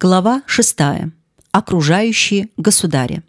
Глава 6. Окружающие государя.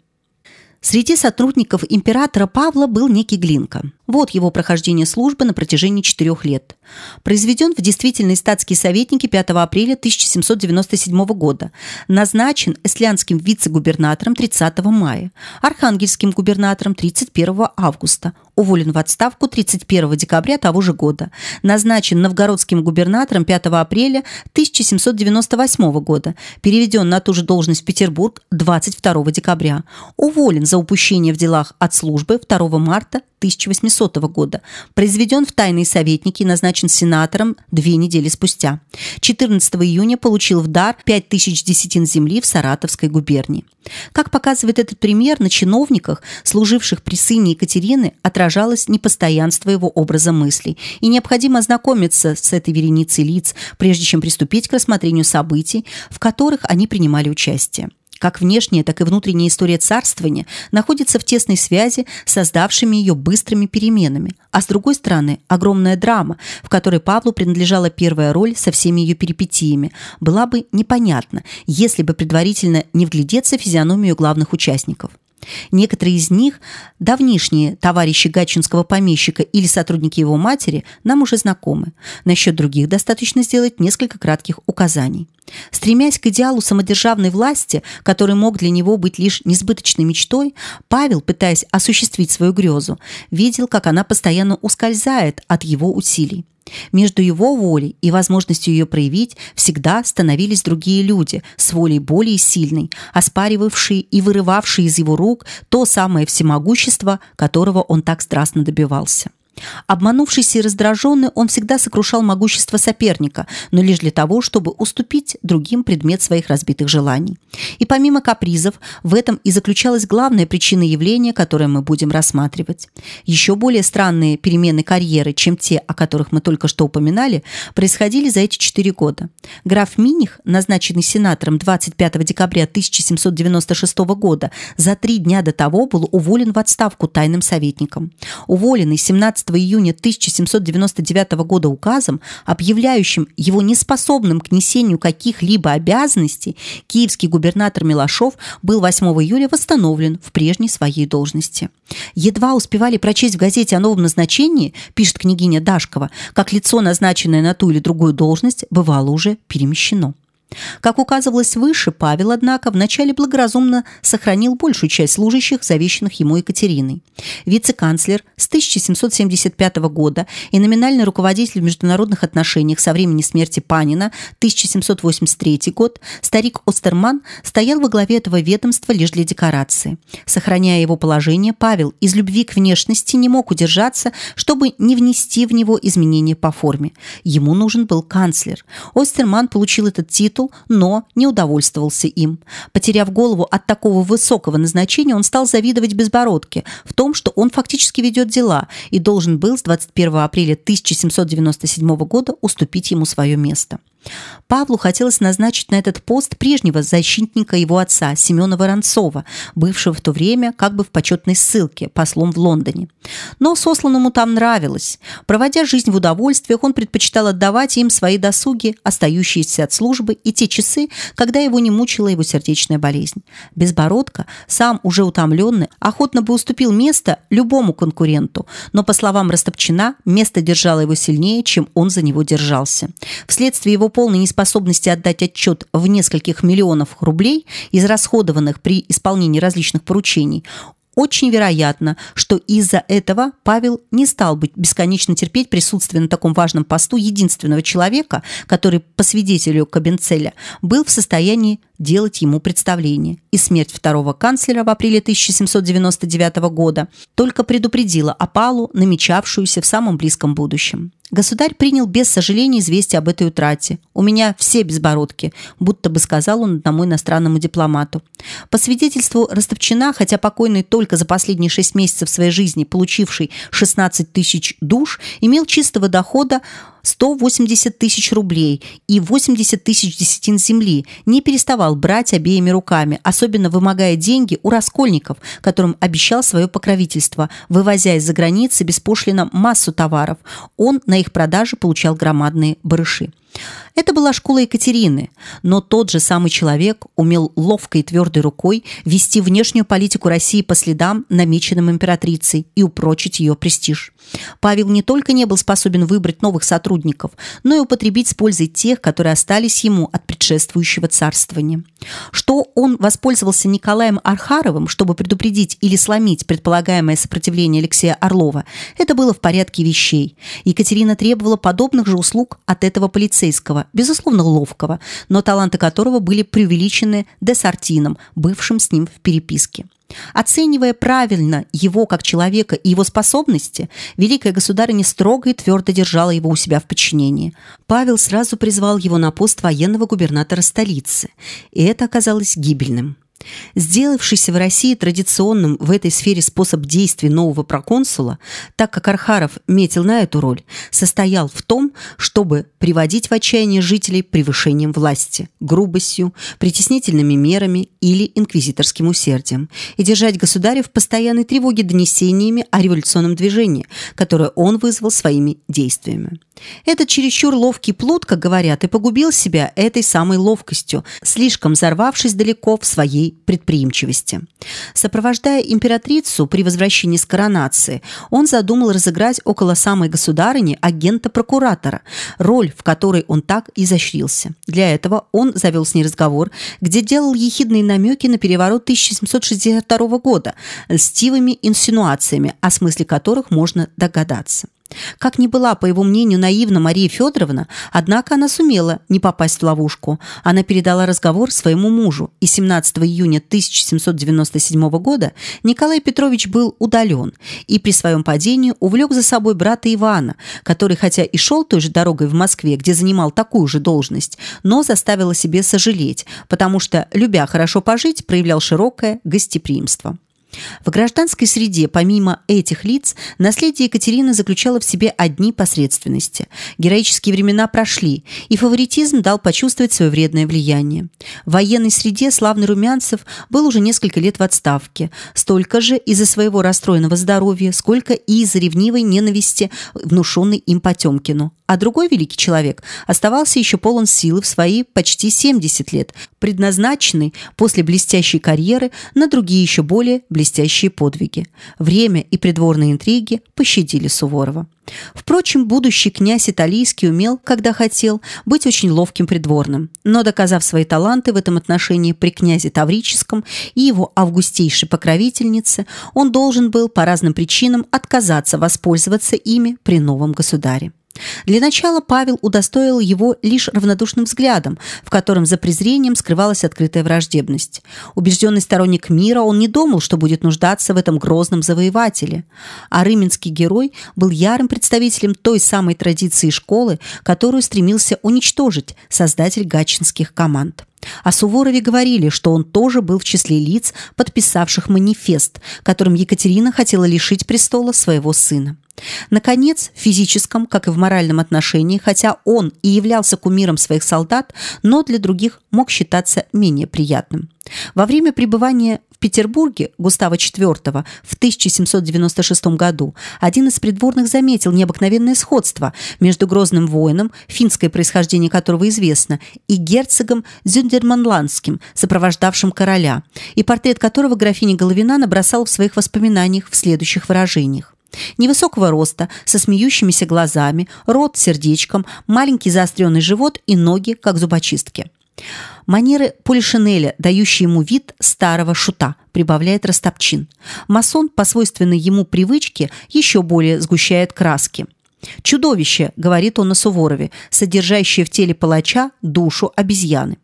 Среди сотрудников императора Павла был некий Глинка. Вот его прохождение службы на протяжении четырех лет. Произведен в действительные статские советники 5 апреля 1797 года. Назначен эслянским вице-губернатором 30 мая, архангельским губернатором 31 августа. Уволен в отставку 31 декабря того же года. Назначен новгородским губернатором 5 апреля 1798 года. Переведен на ту же должность в Петербург 22 декабря. Уволен за упущение в делах от службы 2 марта 1800 года. Произведен в тайные советники и назначен сенатором две недели спустя. 14 июня получил в дар 5000 десятин земли в Саратовской губернии. Как показывает этот пример, на чиновниках, служивших при сыне Екатерины, отражалось непостоянство его образа мыслей, и необходимо ознакомиться с этой вереницей лиц, прежде чем приступить к рассмотрению событий, в которых они принимали участие. Как внешняя, так и внутренняя история царствования находится в тесной связи с создавшими ее быстрыми переменами. А с другой стороны, огромная драма, в которой Павлу принадлежала первая роль со всеми ее перипетиями, была бы непонятна, если бы предварительно не вглядеться в физиономию главных участников. Некоторые из них, давнишние товарищи гатчинского помещика или сотрудники его матери, нам уже знакомы. Насчет других достаточно сделать несколько кратких указаний. Стремясь к идеалу самодержавной власти, который мог для него быть лишь несбыточной мечтой, Павел, пытаясь осуществить свою грезу, видел, как она постоянно ускользает от его усилий. Между его волей и возможностью ее проявить всегда становились другие люди с волей более сильной, оспаривавшие и вырывавшие из его рук то самое всемогущество, которого он так страстно добивался. Обманувшийся и раздраженный, он всегда сокрушал могущество соперника, но лишь для того, чтобы уступить другим предмет своих разбитых желаний. И помимо капризов, в этом и заключалась главная причина явления, которое мы будем рассматривать. Еще более странные перемены карьеры, чем те, о которых мы только что упоминали, происходили за эти четыре года. Граф Миних, назначенный сенатором 25 декабря 1796 года, за три дня до того был уволен в отставку тайным советником. Уволенный 17 июня 1799 года указом, объявляющим его неспособным к несению каких-либо обязанностей, киевский губернатор Милошов был 8 июля восстановлен в прежней своей должности. Едва успевали прочесть в газете о новом назначении, пишет княгиня Дашкова, как лицо, назначенное на ту или другую должность, бывало уже перемещено. Как указывалось выше, Павел, однако, вначале благоразумно сохранил большую часть служащих, завещанных ему Екатериной. Вице-канцлер с 1775 года и номинальный руководитель в международных отношениях со времени смерти Панина 1783 год, старик Остерман стоял во главе этого ведомства лишь для декорации. Сохраняя его положение, Павел из любви к внешности не мог удержаться, чтобы не внести в него изменения по форме. Ему нужен был канцлер. Остерман получил этот титул титул, но не удовольствовался им. Потеряв голову от такого высокого назначения, он стал завидовать Безбородке в том, что он фактически ведет дела и должен был с 21 апреля 1797 года уступить ему свое место. Павлу хотелось назначить на этот пост прежнего защитника его отца Семена Воронцова, бывшего в то время как бы в почетной ссылке послом в Лондоне. Но сосланному там нравилось. Проводя жизнь в удовольствиях, он предпочитал отдавать им свои досуги, остающиеся от службы, и те часы, когда его не мучила его сердечная болезнь. Безбородко, сам уже утомленный, охотно бы уступил место любому конкуренту, но, по словам Растопчина, место держало его сильнее, чем он за него держался. Вследствие его полной неспособности отдать отчет в нескольких миллионов рублей, израсходованных при исполнении различных поручений, очень вероятно, что из-за этого Павел не стал быть бесконечно терпеть присутствие на таком важном посту единственного человека, который, по свидетелю Кабенцеля, был в состоянии делать ему представление. И смерть второго канцлера в апреле 1799 года только предупредила опалу, намечавшуюся в самом близком будущем. Государь принял без сожаления известие об этой утрате. «У меня все безбородки», будто бы сказал он одному иностранному дипломату. По свидетельству Ростовчина, хотя покойный только за последние шесть месяцев своей жизни, получивший 16 тысяч душ, имел чистого дохода 180 тысяч рублей и 80 тысяч десятин земли, не переставал брать обеими руками, особенно вымогая деньги у раскольников, которым обещал свое покровительство, вывозя из-за границы беспошлино массу товаров. Он на их продаже получал громадные барыши. Это была школа Екатерины, но тот же самый человек умел ловкой и твердой рукой вести внешнюю политику России по следам, намеченным императрицей, и упрочить ее престиж. Павел не только не был способен выбрать новых сотрудников, но и употребить с пользой тех, которые остались ему от предшествующего царствования. Что он воспользовался Николаем Архаровым, чтобы предупредить или сломить предполагаемое сопротивление Алексея Орлова, это было в порядке вещей. Екатерина требовала подобных же услуг от этого полицейского, безусловно, ловкого, но таланты которого были преувеличены Десартином, бывшим с ним в переписке. Оценивая правильно его как человека и его способности, великая государыня строго и твердо держала его у себя в подчинении. Павел сразу призвал его на пост военного губернатора столицы, и это оказалось гибельным. Сделавшийся в России традиционным в этой сфере способ действий нового проконсула, так как Архаров метил на эту роль, состоял в том, чтобы приводить в отчаяние жителей превышением власти, грубостью, притеснительными мерами или инквизиторским усердием и держать государя в постоянной тревоге донесениями о революционном движении, которое он вызвал своими действиями. Этот чересчур ловкий плут, как говорят, и погубил себя этой самой ловкостью, слишком взорвавшись далеко в своей предприимчивости. Сопровождая императрицу при возвращении с коронации, он задумал разыграть около самой государыни агента-прокуратора, роль, в которой он так изощрился. Для этого он завел с ней разговор, где делал ехидные намеки на переворот 1762 года, льстивыми инсинуациями, о смысле которых можно догадаться. Как ни была, по его мнению, наивна Мария Федоровна, однако она сумела не попасть в ловушку. Она передала разговор своему мужу, и 17 июня 1797 года Николай Петрович был удален и при своем падении увлек за собой брата Ивана, который хотя и шел той же дорогой в Москве, где занимал такую же должность, но заставил о себе сожалеть, потому что, любя хорошо пожить, проявлял широкое гостеприимство. В гражданской среде, помимо этих лиц, наследие Екатерины заключало в себе одни посредственности. Героические времена прошли, и фаворитизм дал почувствовать свое вредное влияние. В военной среде славный Румянцев был уже несколько лет в отставке, столько же из-за своего расстроенного здоровья, сколько и из-за ревнивой ненависти, внушенной им Потемкину. А другой великий человек оставался еще полон силы в свои почти 70 лет, предназначенный после блестящей карьеры на другие еще более блестящие подвиги. Время и придворные интриги пощадили Суворова. Впрочем, будущий князь Италийский умел, когда хотел, быть очень ловким придворным, но, доказав свои таланты в этом отношении при князе Таврическом и его августейшей покровительнице, он должен был по разным причинам отказаться воспользоваться ими при новом государе. Для начала Павел удостоил его лишь равнодушным взглядом, в котором за презрением скрывалась открытая враждебность. Убежденный сторонник мира, он не думал, что будет нуждаться в этом грозном завоевателе. А рыменский герой был ярым представителем той самой традиции школы, которую стремился уничтожить создатель гатчинских команд. О Суворове говорили, что он тоже был в числе лиц, подписавших манифест, которым Екатерина хотела лишить престола своего сына. Наконец, в физическом, как и в моральном отношении, хотя он и являлся кумиром своих солдат, но для других мог считаться менее приятным. Во время пребывания Петербурге Густава IV в 1796 году один из придворных заметил необыкновенное сходство между грозным воином, финское происхождение которого известно, и герцогом Зюндерманландским, сопровождавшим короля, и портрет которого графиня Головина набросала в своих воспоминаниях в следующих выражениях. Невысокого роста, со смеющимися глазами, рот сердечком, маленький заостренный живот и ноги, как зубочистки. Манеры Полишинеля, дающие ему вид старого шута, прибавляет Растопчин. Масон, по свойственной ему привычке, еще более сгущает краски. «Чудовище», — говорит он о Суворове, содержащее в теле палача душу обезьяны.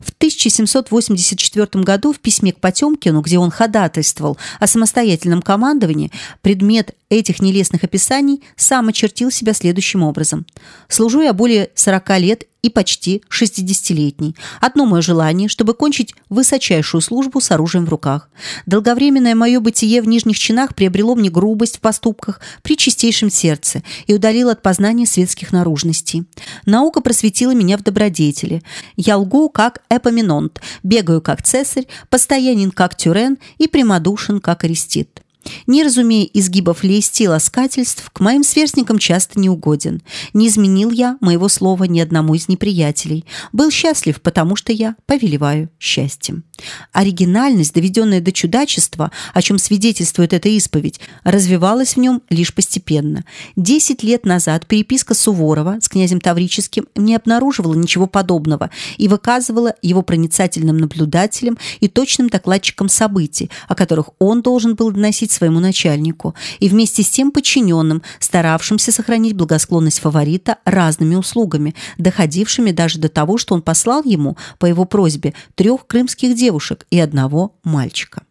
В 1784 году в письме к Потемкину, где он ходатайствовал о самостоятельном командовании, предмет этих нелестных описаний сам очертил себя следующим образом. «Служу я более 40 лет и почти 60-летний. Одно мое желание, чтобы кончить высочайшую службу с оружием в руках. Долговременное мое бытие в нижних чинах приобрело мне грубость в поступках при чистейшем сердце и удалило от познания светских наружностей. Наука просветила меня в добродетели. Я лгу, как Эпоминонт, бегаю, как цесарь, постоянен, как Тюрен и прямодушен, как Арестит. Не разумея изгибов лести и ласкательств, к моим сверстникам часто не угоден. Не изменил я моего слова ни одному из неприятелей. Был счастлив, потому что я повелеваю счастьем. Оригинальность, доведенная до чудачества, о чем свидетельствует эта исповедь, развивалась в нем лишь постепенно. Десять лет назад переписка Суворова с князем Таврическим не обнаруживала ничего подобного и выказывала его проницательным наблюдателем и точным докладчиком событий, о которых он должен был доносить своему начальнику, и вместе с тем подчиненным, старавшимся сохранить благосклонность фаворита разными услугами, доходившими даже до того, что он послал ему по его просьбе трех крымских девушек и одного мальчика.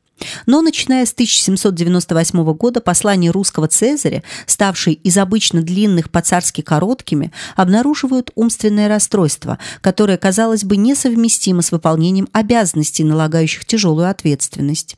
Но начиная с 1798 года послания русского Цезаря, ставшие из обычно длинных по-царски короткими, обнаруживают умственное расстройство, которое, казалось бы, несовместимо с выполнением обязанностей, налагающих тяжелую ответственность.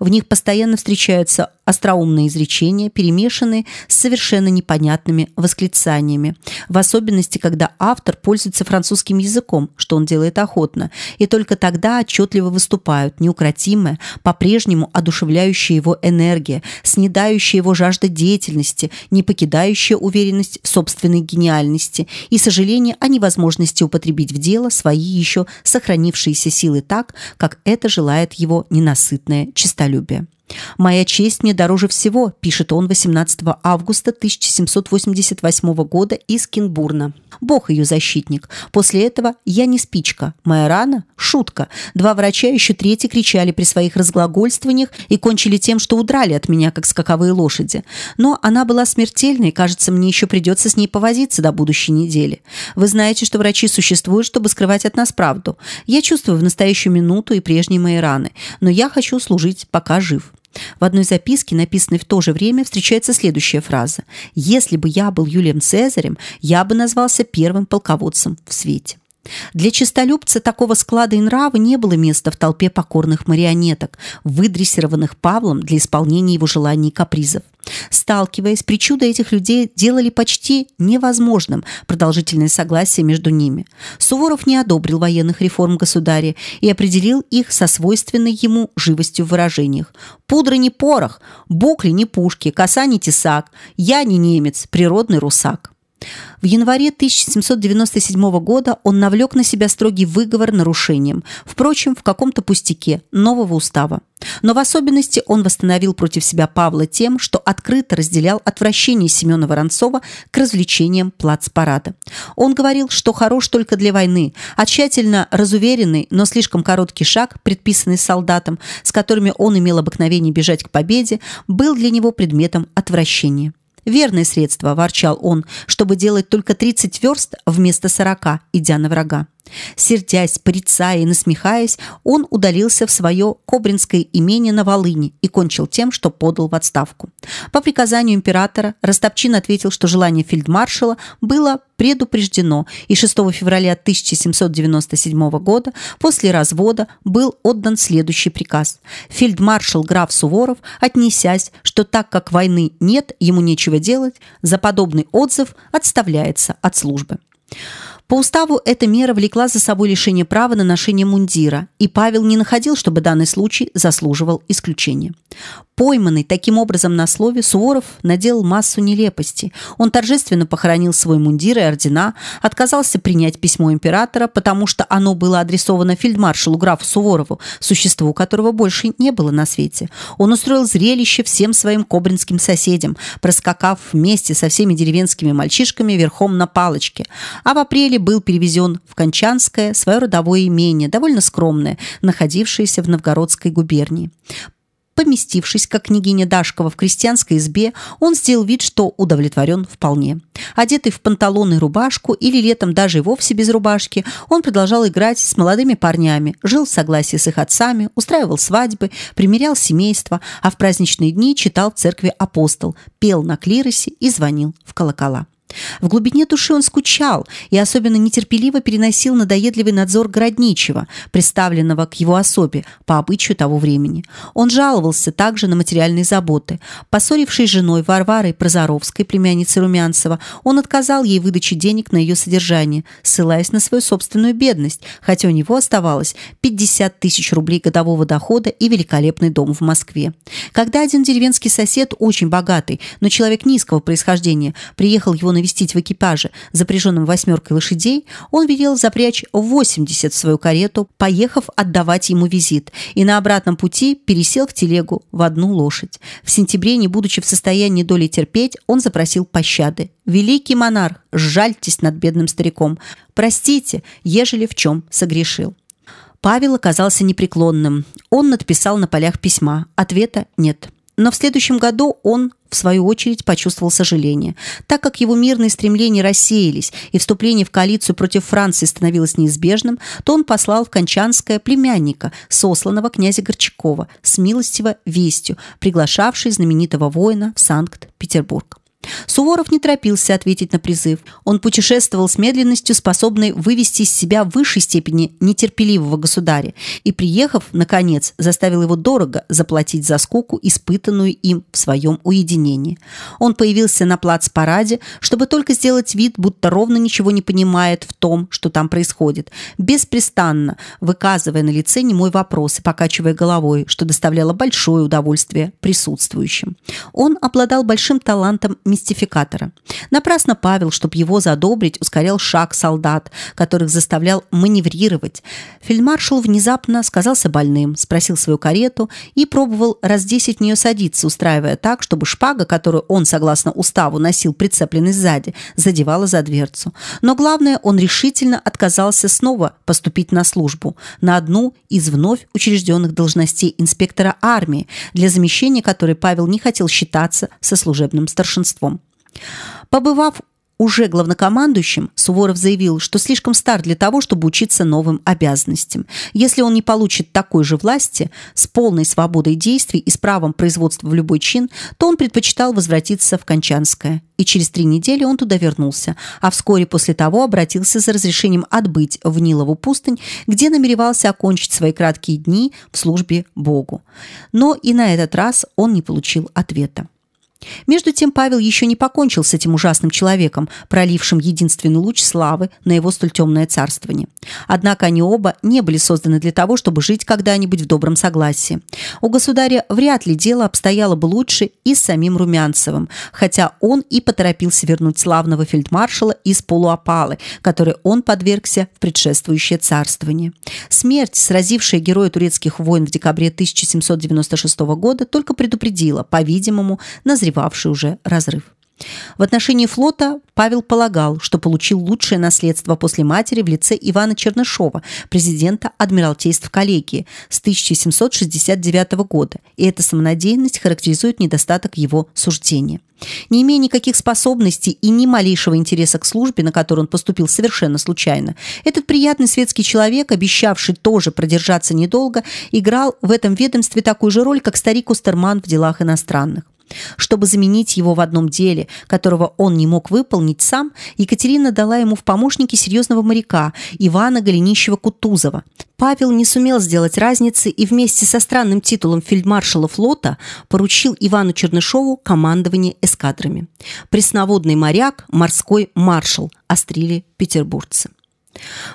В них постоянно встречаются остроумные изречения, перемешанные с совершенно непонятными восклицаниями, в особенности, когда автор пользуется французским языком, что он делает охотно, и только тогда отчетливо выступают неукротимая, по-прежнему одушевляющая его энергия, снедающая его жажда деятельности, не покидающая уверенность в собственной гениальности и сожаление о невозможности употребить в дело свои еще сохранившиеся силы так, как это желает его ненасытное честолюбие. «Моя честь мне дороже всего», – пишет он 18 августа 1788 года из Кинбурна. Бог ее защитник. После этого я не спичка. Моя рана – шутка. Два врача еще третий кричали при своих разглагольствованиях и кончили тем, что удрали от меня, как скаковые лошади. Но она была смертельной, кажется, мне еще придется с ней повозиться до будущей недели. Вы знаете, что врачи существуют, чтобы скрывать от нас правду. Я чувствую в настоящую минуту и прежние мои раны, но я хочу служить, пока жив. В одной записке, написанной в то же время, встречается следующая фраза. «Если бы я был Юлием Цезарем, я бы назвался первым полководцем в свете». Для честолюбца такого склада и нрава не было места в толпе покорных марионеток, выдрессированных Павлом для исполнения его желаний и капризов. Сталкиваясь, причуды этих людей делали почти невозможным продолжительное согласие между ними. Суворов не одобрил военных реформ государя и определил их со свойственной ему живостью в выражениях. «Пудра не порох, букли не пушки, коса не тесак, я не немец, природный русак». В январе 1797 года он навлек на себя строгий выговор нарушением, впрочем, в каком-то пустяке нового устава. Но в особенности он восстановил против себя Павла тем, что открыто разделял отвращение Семена Воронцова к развлечениям плацпарада. Он говорил, что хорош только для войны, а тщательно разуверенный, но слишком короткий шаг, предписанный солдатам, с которыми он имел обыкновение бежать к победе, был для него предметом отвращения. Верное средство, ворчал он, чтобы делать только 30 верст вместо 40, идя на врага. Сердясь, порицая и насмехаясь, он удалился в свое Кобринское имение на Волыне и кончил тем, что подал в отставку. По приказанию императора Ростопчин ответил, что желание фельдмаршала было предупреждено, и 6 февраля 1797 года после развода был отдан следующий приказ. Фельдмаршал граф Суворов, отнесясь, что так как войны нет, ему нечего делать, за подобный отзыв отставляется от службы. По уставу эта мера влекла за собой лишение права на ношение мундира, и Павел не находил, чтобы данный случай заслуживал исключения. Пойманный таким образом на слове, Суворов наделал массу нелепостей. Он торжественно похоронил свой мундир и ордена, отказался принять письмо императора, потому что оно было адресовано фельдмаршалу графу Суворову, существу которого больше не было на свете. Он устроил зрелище всем своим кобринским соседям, проскакав вместе со всеми деревенскими мальчишками верхом на палочке. А в апреле был перевезен в Кончанское, свое родовое имение, довольно скромное, находившееся в Новгородской губернии. Поместившись, как княгиня Дашкова, в крестьянской избе, он сделал вид, что удовлетворен вполне. Одетый в панталоны и рубашку, или летом даже и вовсе без рубашки, он продолжал играть с молодыми парнями, жил в согласии с их отцами, устраивал свадьбы, примерял семейство, а в праздничные дни читал в церкви апостол, пел на клиросе и звонил в колокола. В глубине души он скучал и особенно нетерпеливо переносил надоедливый надзор городничего, представленного к его особе по обычаю того времени. Он жаловался также на материальные заботы. Поссорившись с женой Варварой Прозоровской, племянницей Румянцева, он отказал ей выдаче денег на ее содержание, ссылаясь на свою собственную бедность, хотя у него оставалось 50 тысяч рублей годового дохода и великолепный дом в Москве. Когда один деревенский сосед, очень богатый, но человек низкого происхождения, приехал его навестить в экипаже, запряженном восьмеркой лошадей, он велел запрячь 80 в свою карету, поехав отдавать ему визит, и на обратном пути пересел в телегу в одну лошадь. В сентябре, не будучи в состоянии доли терпеть, он запросил пощады. «Великий монарх, жальтесь над бедным стариком. Простите, ежели в чем согрешил». Павел оказался непреклонным. Он надписал на полях письма. Ответа нет. Но в следующем году он, в свою очередь, почувствовал сожаление. Так как его мирные стремления рассеялись и вступление в коалицию против Франции становилось неизбежным, то он послал в Кончанское племянника, сосланного князя Горчакова, с милостиво вестью, приглашавшей знаменитого воина в Санкт-Петербург. Суворов не торопился ответить на призыв. Он путешествовал с медленностью, способной вывести из себя в высшей степени нетерпеливого государя, и, приехав, наконец, заставил его дорого заплатить за скуку, испытанную им в своем уединении. Он появился на плац-параде, чтобы только сделать вид, будто ровно ничего не понимает в том, что там происходит, беспрестанно выказывая на лице немой вопрос и покачивая головой, что доставляло большое удовольствие присутствующим. Он обладал большим талантом мистификатора. Напрасно Павел, чтобы его задобрить, ускорял шаг солдат, которых заставлял маневрировать. Фельдмаршал внезапно сказался больным, спросил свою карету и пробовал раз десять в нее садиться, устраивая так, чтобы шпага, которую он, согласно уставу, носил прицепленной сзади, задевала за дверцу. Но главное, он решительно отказался снова поступить на службу, на одну из вновь учрежденных должностей инспектора армии, для замещения которой Павел не хотел считаться со служебным старшинством. Побывав уже главнокомандующим, Суворов заявил, что слишком стар для того, чтобы учиться новым обязанностям. Если он не получит такой же власти с полной свободой действий и с правом производства в любой чин, то он предпочитал возвратиться в Кончанское. И через три недели он туда вернулся, а вскоре после того обратился за разрешением отбыть в Нилову пустынь, где намеревался окончить свои краткие дни в службе Богу. Но и на этот раз он не получил ответа. Между тем Павел еще не покончил с этим ужасным человеком, пролившим единственный луч славы на его столь темное царствование. Однако они оба не были созданы для того, чтобы жить когда-нибудь в добром согласии. У государя вряд ли дело обстояло бы лучше и с самим Румянцевым, хотя он и поторопился вернуть славного фельдмаршала из полуопалы, которой он подвергся в предшествующее царствование. Смерть, сразившая героя турецких войн в декабре 1796 года, только предупредила, по-видимому, назревание назревавший уже разрыв. В отношении флота Павел полагал, что получил лучшее наследство после матери в лице Ивана Чернышова, президента Адмиралтейств коллегии с 1769 года, и эта самонадеянность характеризует недостаток его суждения. Не имея никаких способностей и ни малейшего интереса к службе, на которую он поступил совершенно случайно, этот приятный светский человек, обещавший тоже продержаться недолго, играл в этом ведомстве такую же роль, как старик Устерман в делах иностранных. Чтобы заменить его в одном деле, которого он не мог выполнить сам, Екатерина дала ему в помощники серьезного моряка Ивана Голенищева-Кутузова. Павел не сумел сделать разницы и вместе со странным титулом фельдмаршала флота поручил Ивану Чернышову командование эскадрами. Пресноводный моряк, морской маршал, острили петербургцы.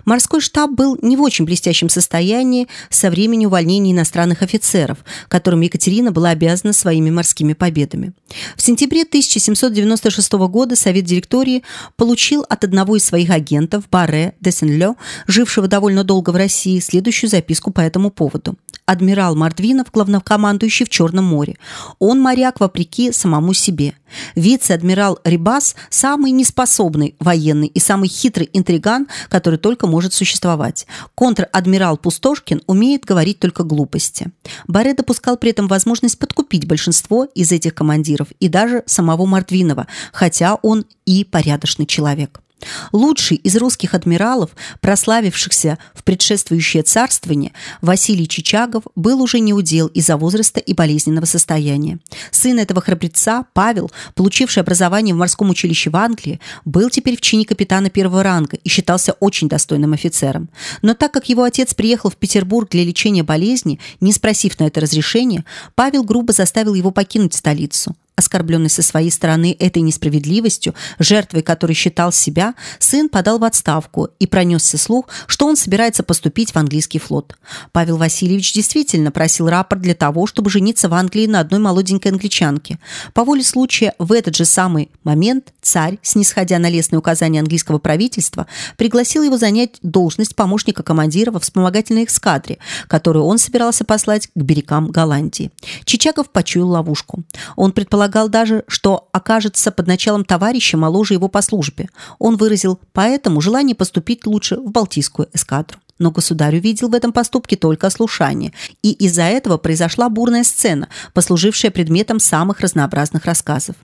Морской штаб был не в очень блестящем состоянии со времени увольнения иностранных офицеров, которым Екатерина была обязана своими морскими победами. В сентябре 1796 года Совет директории получил от одного из своих агентов, Барре де Сен-Лё, жившего довольно долго в России, следующую записку по этому поводу адмирал Мордвинов, главнокомандующий в Черном море. Он моряк вопреки самому себе. Вице-адмирал Рибас – самый неспособный военный и самый хитрый интриган, который только может существовать. Контр-адмирал Пустошкин умеет говорить только глупости. Баре допускал при этом возможность подкупить большинство из этих командиров и даже самого Мордвинова, хотя он и порядочный человек. Лучший из русских адмиралов, прославившихся в предшествующее царствование, Василий Чичагов был уже не удел из-за возраста и болезненного состояния. Сын этого храбреца, Павел, получивший образование в морском училище в Англии, был теперь в чине капитана первого ранга и считался очень достойным офицером. Но так как его отец приехал в Петербург для лечения болезни, не спросив на это разрешения, Павел грубо заставил его покинуть столицу. Оскорбленный со своей стороны этой несправедливостью, жертвой которой считал себя, сын подал в отставку и пронесся слух, что он собирается поступить в английский флот. Павел Васильевич действительно просил рапорт для того, чтобы жениться в Англии на одной молоденькой англичанке. По воле случая, в этот же самый момент царь, снисходя на лестные указания английского правительства, пригласил его занять должность помощника командира во вспомогательной эскадре, которую он собирался послать к берегам Голландии. Чичаков почуял ловушку. Он предполагал, Полагал даже, что окажется под началом товарища моложе его по службе. Он выразил поэтому желание поступить лучше в Балтийскую эскадру. Но государь увидел в этом поступке только ослушание, и из-за этого произошла бурная сцена, послужившая предметом самых разнообразных рассказов.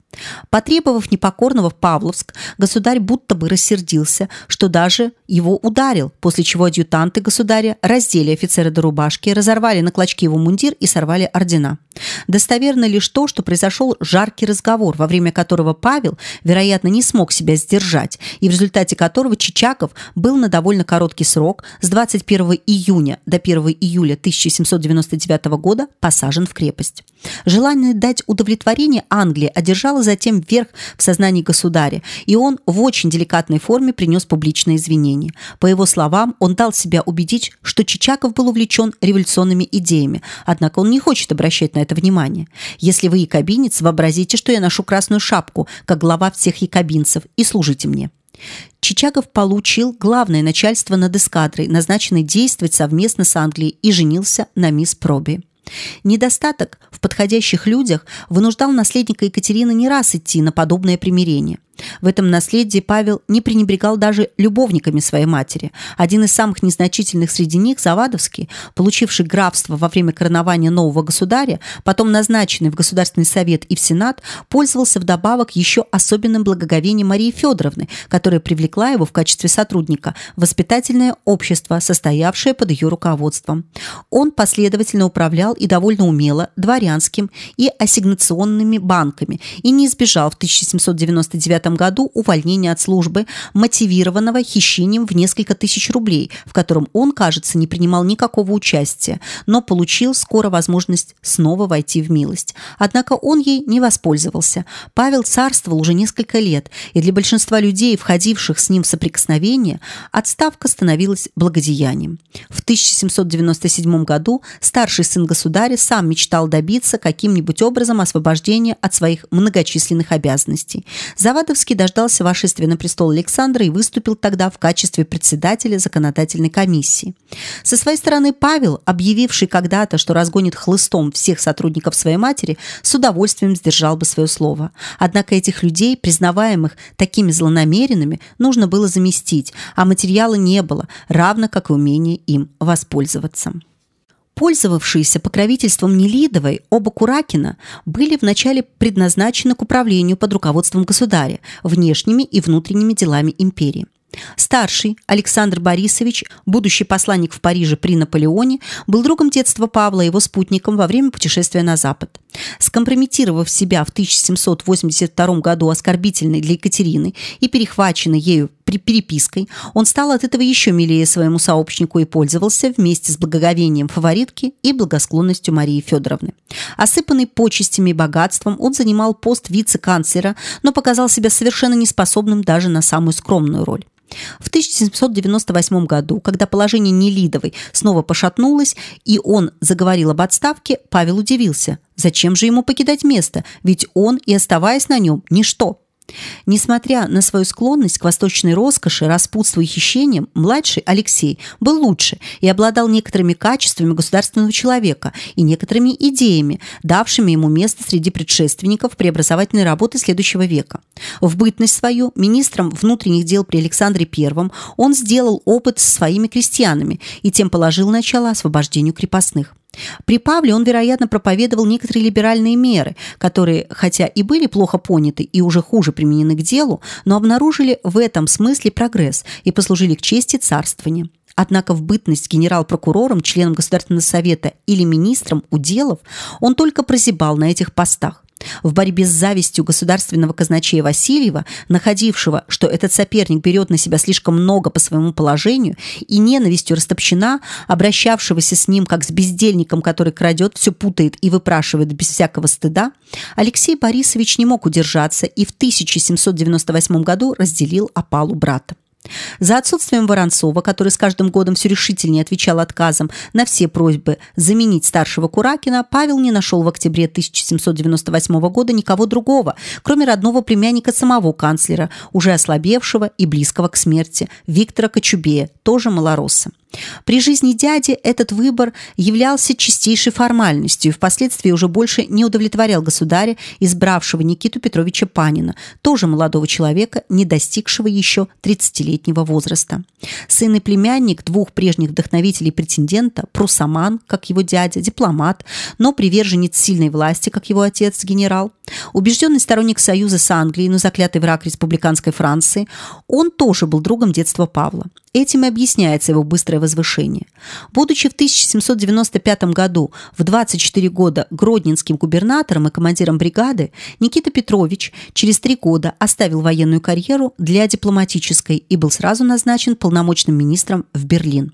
Потребовав непокорного в Павловск, государь будто бы рассердился, что даже его ударил, после чего адъютанты государя раздели офицера до рубашки, разорвали на клочки его мундир и сорвали ордена. Достоверно лишь то, что произошел жаркий разговор, во время которого Павел, вероятно, не смог себя сдержать, и в результате которого Чичаков был на довольно короткий срок с 21 июня до 1 июля 1799 года посажен в крепость. Желание дать удовлетворение Англии одержало затем верх в сознании государя, и он в очень деликатной форме принес публичное извинение. По его словам, он дал себя убедить, что Чичаков был увлечен революционными идеями, однако он не хочет обращать на это внимание. Если вы якобинец, вообразите, что я ношу красную шапку, как глава всех якобинцев, и служите мне. Чичагов получил главное начальство над эскадрой, назначенный действовать совместно с Англией, и женился на мисс Проби. Недостаток в подходящих людях вынуждал наследника Екатерины не раз идти на подобное примирение. В этом наследии Павел не пренебрегал даже любовниками своей матери. Один из самых незначительных среди них, Завадовский, получивший графство во время коронования нового государя, потом назначенный в Государственный совет и в Сенат, пользовался вдобавок еще особенным благоговением Марии Федоровны, которая привлекла его в качестве сотрудника в воспитательное общество, состоявшее под ее руководством. Он последовательно управлял и довольно умело дворянским и ассигнационными банками и не избежал в 1799 году увольнения от службы, мотивированного хищением в несколько тысяч рублей, в котором он, кажется, не принимал никакого участия, но получил скоро возможность снова войти в милость. Однако он ей не воспользовался. Павел царствовал уже несколько лет, и для большинства людей, входивших с ним в соприкосновение, отставка становилась благодеянием. В 1797 году старший сын государя сам мечтал добиться каким-нибудь образом освобождения от своих многочисленных обязанностей. Завадов Чайковский дождался вошествия на престол Александра и выступил тогда в качестве председателя законодательной комиссии. Со своей стороны Павел, объявивший когда-то, что разгонит хлыстом всех сотрудников своей матери, с удовольствием сдержал бы свое слово. Однако этих людей, признаваемых такими злонамеренными, нужно было заместить, а материала не было, равно как и умение им воспользоваться. Пользовавшиеся покровительством Нелидовой, оба Куракина были вначале предназначены к управлению под руководством государя внешними и внутренними делами империи. Старший Александр Борисович, будущий посланник в Париже при Наполеоне, был другом детства Павла и его спутником во время путешествия на Запад. Скомпрометировав себя в 1782 году оскорбительной для Екатерины и перехваченной ею при перепиской, он стал от этого еще милее своему сообщнику и пользовался вместе с благоговением фаворитки и благосклонностью Марии Федоровны. Осыпанный почестями и богатством, он занимал пост вице-канцлера, но показал себя совершенно неспособным даже на самую скромную роль. В 1798 году, когда положение Нелидовой снова пошатнулось, и он заговорил об отставке, Павел удивился. Зачем же ему покидать место? Ведь он, и оставаясь на нем, ничто. Несмотря на свою склонность к восточной роскоши, распутству и хищениям, младший Алексей был лучше и обладал некоторыми качествами государственного человека и некоторыми идеями, давшими ему место среди предшественников преобразовательной работы следующего века. В бытность свою министром внутренних дел при Александре I он сделал опыт с своими крестьянами и тем положил начало освобождению крепостных. При Павле он, вероятно, проповедовал некоторые либеральные меры, которые, хотя и были плохо поняты и уже хуже применены к делу, но обнаружили в этом смысле прогресс и послужили к чести царствования. Однако в бытность генерал-прокурором, членом Государственного совета или министром уделов он только прозябал на этих постах. В борьбе с завистью государственного казначея Васильева, находившего, что этот соперник берет на себя слишком много по своему положению, и ненавистью Растопчина, обращавшегося с ним как с бездельником, который крадет, все путает и выпрашивает без всякого стыда, Алексей Борисович не мог удержаться и в 1798 году разделил опалу брата. За отсутствием Воронцова, который с каждым годом все решительнее отвечал отказом на все просьбы заменить старшего Куракина, Павел не нашел в октябре 1798 года никого другого, кроме родного племянника самого канцлера, уже ослабевшего и близкого к смерти, Виктора Кочубея, тоже малоросса. При жизни дяди этот выбор являлся чистейшей формальностью и впоследствии уже больше не удовлетворял государя, избравшего Никиту Петровича Панина, тоже молодого человека, не достигшего еще 30-летнего возраста. Сын и племянник двух прежних вдохновителей претендента, прусаман, как его дядя, дипломат, но приверженец сильной власти, как его отец, генерал, убежденный сторонник союза с Англией, но заклятый враг республиканской Франции, он тоже был другом детства Павла. Этим и объясняется его быстрое возвышение. Будучи в 1795 году в 24 года гродненским губернатором и командиром бригады, Никита Петрович через три года оставил военную карьеру для дипломатической и был сразу назначен полномочным министром в Берлин.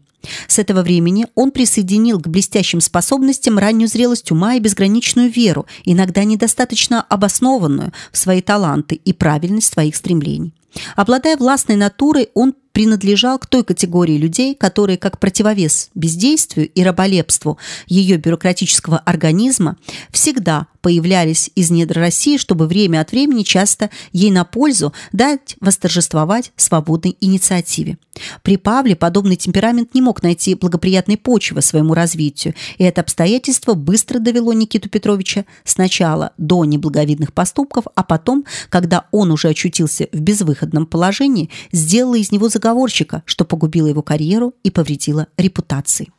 С этого времени он присоединил к блестящим способностям раннюю зрелость ума и безграничную веру, иногда недостаточно обоснованную в свои таланты и правильность своих стремлений. Обладая властной натурой, он принадлежал к той категории людей, которые, как противовес бездействию и раболепству ее бюрократического организма, всегда появлялись из недр России, чтобы время от времени часто ей на пользу дать восторжествовать свободной инициативе. При Павле подобный темперамент не мог найти благоприятной почвы своему развитию, и это обстоятельство быстро довело Никиту Петровича сначала до неблаговидных поступков, а потом, когда он уже очутился в безвыходном положении, сделало из него заговорщика заговорщика, что погубило его карьеру и повредило репутации.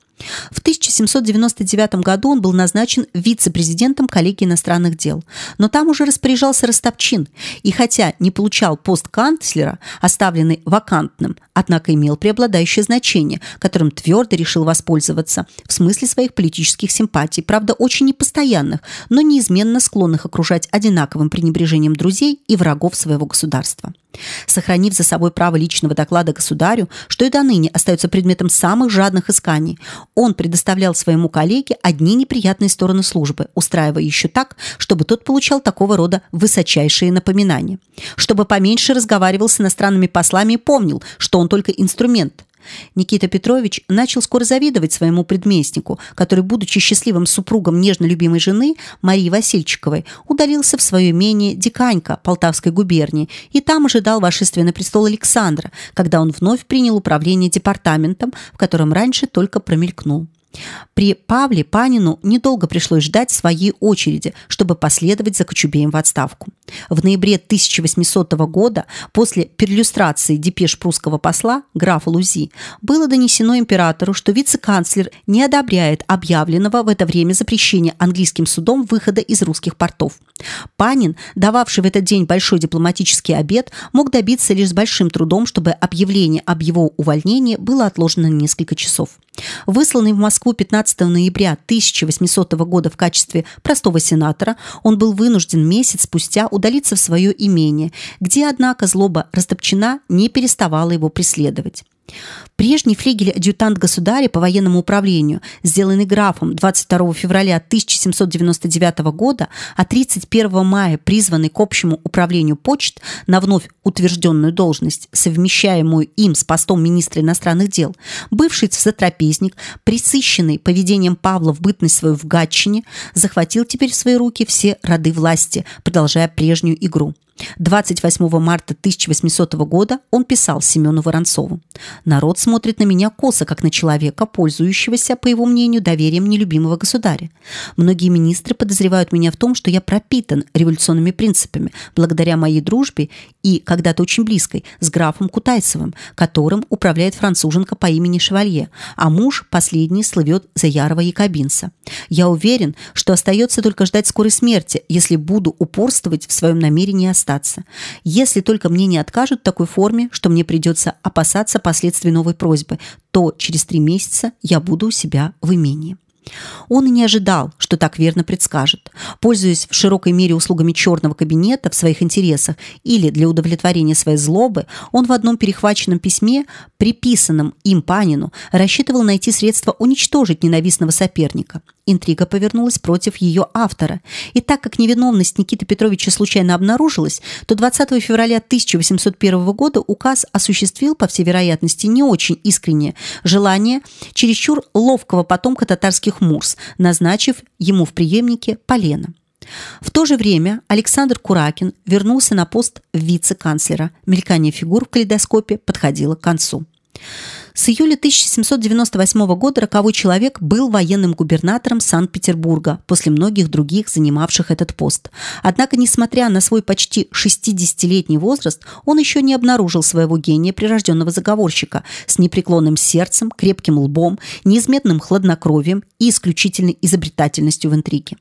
В 1799 году он был назначен вице-президентом коллегии иностранных дел, но там уже распоряжался Ростопчин, и хотя не получал пост канцлера, оставленный вакантным, однако имел преобладающее значение, которым твердо решил воспользоваться в смысле своих политических симпатий, правда, очень непостоянных, но неизменно склонных окружать одинаковым пренебрежением друзей и врагов своего государства сохранив за собой право личного доклада государю, что и до ныне остается предметом самых жадных исканий. Он предоставлял своему коллеге одни неприятные стороны службы, устраивая еще так, чтобы тот получал такого рода высочайшие напоминания. Чтобы поменьше разговаривал с иностранными послами и помнил, что он только инструмент, Никита Петрович начал скоро завидовать своему предместнику, который, будучи счастливым супругом нежно любимой жены Марии Васильчиковой, удалился в свое имение Диканька Полтавской губернии и там ожидал восшествия на престол Александра, когда он вновь принял управление департаментом, в котором раньше только промелькнул. При Павле Панину недолго пришлось ждать своей очереди, чтобы последовать за Кочубеем в отставку. В ноябре 1800 года, после перлюстрации депеш прусского посла, графа Лузи, было донесено императору, что вице-канцлер не одобряет объявленного в это время запрещения английским судом выхода из русских портов. Панин, дававший в этот день большой дипломатический обед, мог добиться лишь с большим трудом, чтобы объявление об его увольнении было отложено на несколько часов. Высланный в Москву 15 ноября 1800 года в качестве простого сенатора, он был вынужден месяц спустя удалиться в свое имение, где, однако, злоба Растопчина не переставала его преследовать. Прежний флигель-адъютант государя по военному управлению, сделанный графом 22 февраля 1799 года, а 31 мая призванный к общему управлению почт на вновь утвержденную должность, совмещаемую им с постом министра иностранных дел, бывший затрапезник, присыщенный поведением Павла в бытность свою в Гатчине, захватил теперь в свои руки все роды власти, продолжая прежнюю игру. 28 марта 1800 года он писал Семену Воронцову «Народ смотрит на меня косо, как на человека, пользующегося, по его мнению, доверием нелюбимого государя. Многие министры подозревают меня в том, что я пропитан революционными принципами, благодаря моей дружбе и когда-то очень близкой с графом Кутайцевым, которым управляет француженка по имени Шевалье, а муж последний слывет за ярого якобинца. Я уверен, что остается только ждать скорой смерти, если буду упорствовать в своем намерении остаться. Если только мне не откажут в такой форме, что мне придется опасаться последствий новой просьбы, то через три месяца я буду у себя в имении. Он и не ожидал, что так верно предскажет. Пользуясь в широкой мере услугами черного кабинета в своих интересах или для удовлетворения своей злобы, он в одном перехваченном письме, приписанном им Панину, рассчитывал найти средства уничтожить ненавистного соперника. Интрига повернулась против ее автора. И так как невиновность Никиты Петровича случайно обнаружилась, то 20 февраля 1801 года указ осуществил, по всей вероятности, не очень искреннее желание чересчур ловкого потомка татарских мурс, назначив ему в преемнике Полена. В то же время Александр Куракин вернулся на пост вице-канцлера. Мелькание фигур в калейдоскопе подходило к концу. С июля 1798 года роковой человек был военным губернатором Санкт-Петербурга после многих других, занимавших этот пост. Однако, несмотря на свой почти 60-летний возраст, он еще не обнаружил своего гения прирожденного заговорщика с непреклонным сердцем, крепким лбом, неизменным хладнокровием и исключительной изобретательностью в интриге.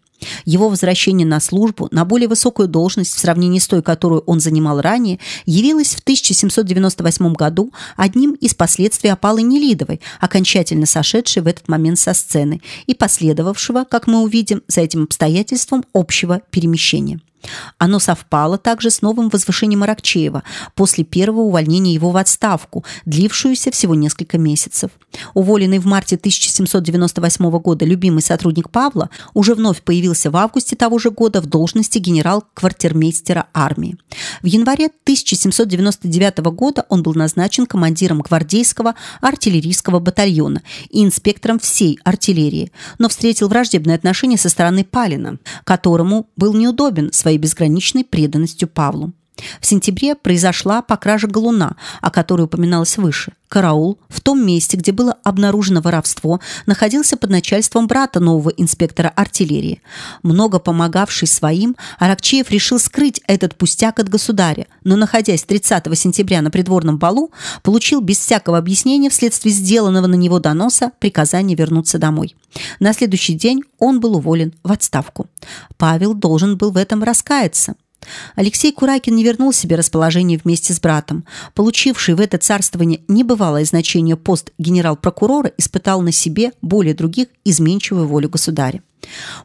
Его возвращение на службу на более высокую должность в сравнении с той, которую он занимал ранее, явилось в 1798 году одним из последствий опалы Нелидовой, окончательно сошедшей в этот момент со сцены и последовавшего, как мы увидим, за этим обстоятельством общего перемещения. Оно совпало также с новым возвышением Аракчеева после первого увольнения его в отставку, длившуюся всего несколько месяцев. Уволенный в марте 1798 года любимый сотрудник Павла уже вновь появился в августе того же года в должности генерал-квартирмейстера армии. В январе 1799 года он был назначен командиром гвардейского артиллерийского батальона и инспектором всей артиллерии, но встретил враждебное отношение со стороны Палина, которому был неудобен своей своей безграничной преданностью Павлу. В сентябре произошла покража галуна, о которой упоминалось выше. Караул в том месте, где было обнаружено воровство, находился под начальством брата нового инспектора артиллерии. Много помогавший своим, Аракчеев решил скрыть этот пустяк от государя, но, находясь 30 сентября на придворном балу, получил без всякого объяснения вследствие сделанного на него доноса приказание вернуться домой. На следующий день он был уволен в отставку. Павел должен был в этом раскаяться. Алексей Куракин не вернул себе расположение вместе с братом. Получивший в это царствование небывалое значение пост генерал-прокурора испытал на себе более других изменчивую волю государя.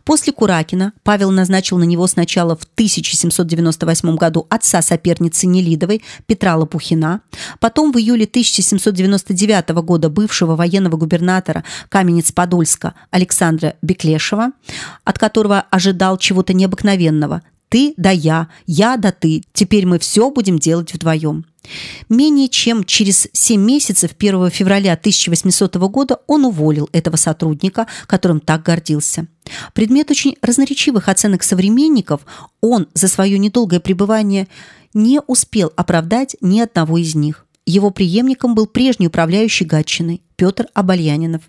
После Куракина Павел назначил на него сначала в 1798 году отца соперницы Нелидовой Петра Лопухина, потом в июле 1799 года бывшего военного губернатора Каменец-Подольска Александра Беклешева, от которого ожидал чего-то необыкновенного, ты да я, я да ты. Теперь мы все будем делать вдвоем. Менее чем через 7 месяцев 1 февраля 1800 года он уволил этого сотрудника, которым так гордился. Предмет очень разноречивых оценок современников, он за свое недолгое пребывание не успел оправдать ни одного из них. Его преемником был прежний управляющий Гатчиной Петр Абальянинов.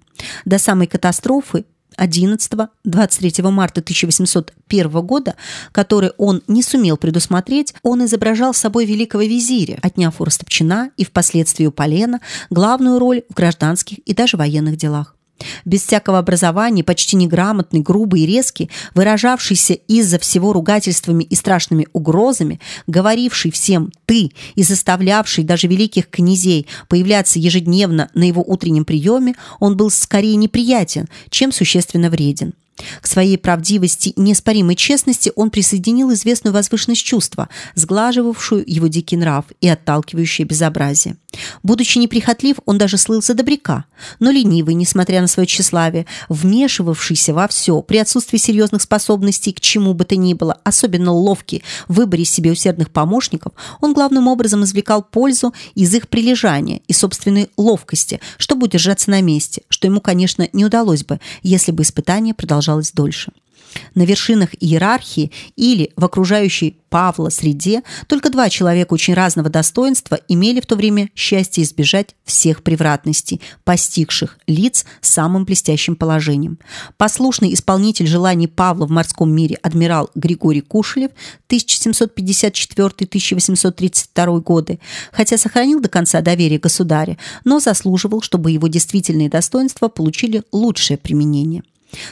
До самой катастрофы 11-23 марта 1801 года, который он не сумел предусмотреть, он изображал собой великого визиря, отняв у Растопчина и впоследствии у Полена главную роль в гражданских и даже военных делах без всякого образования, почти неграмотный, грубый и резкий, выражавшийся из-за всего ругательствами и страшными угрозами, говоривший всем «ты» и заставлявший даже великих князей появляться ежедневно на его утреннем приеме, он был скорее неприятен, чем существенно вреден. К своей правдивости и неоспоримой честности он присоединил известную возвышенность чувства, сглаживавшую его дикий нрав и отталкивающее безобразие. Будучи неприхотлив, он даже слыл за добряка, но ленивый, несмотря на свое тщеславие, вмешивавшийся во все, при отсутствии серьезных способностей к чему бы то ни было, особенно ловкий в выборе себе усердных помощников, он главным образом извлекал пользу из их прилежания и собственной ловкости, чтобы удержаться на месте, что ему, конечно, не удалось бы, если бы испытание продолжалось дольше. На вершинах иерархии или в окружающей Павла среде только два человека очень разного достоинства имели в то время счастье избежать всех превратностей, постигших лиц самым блестящим положением. Послушный исполнитель желаний Павла в морском мире адмирал Григорий Кушелев 1754-1832 годы, хотя сохранил до конца доверие государя, но заслуживал, чтобы его действительные достоинства получили лучшее применение.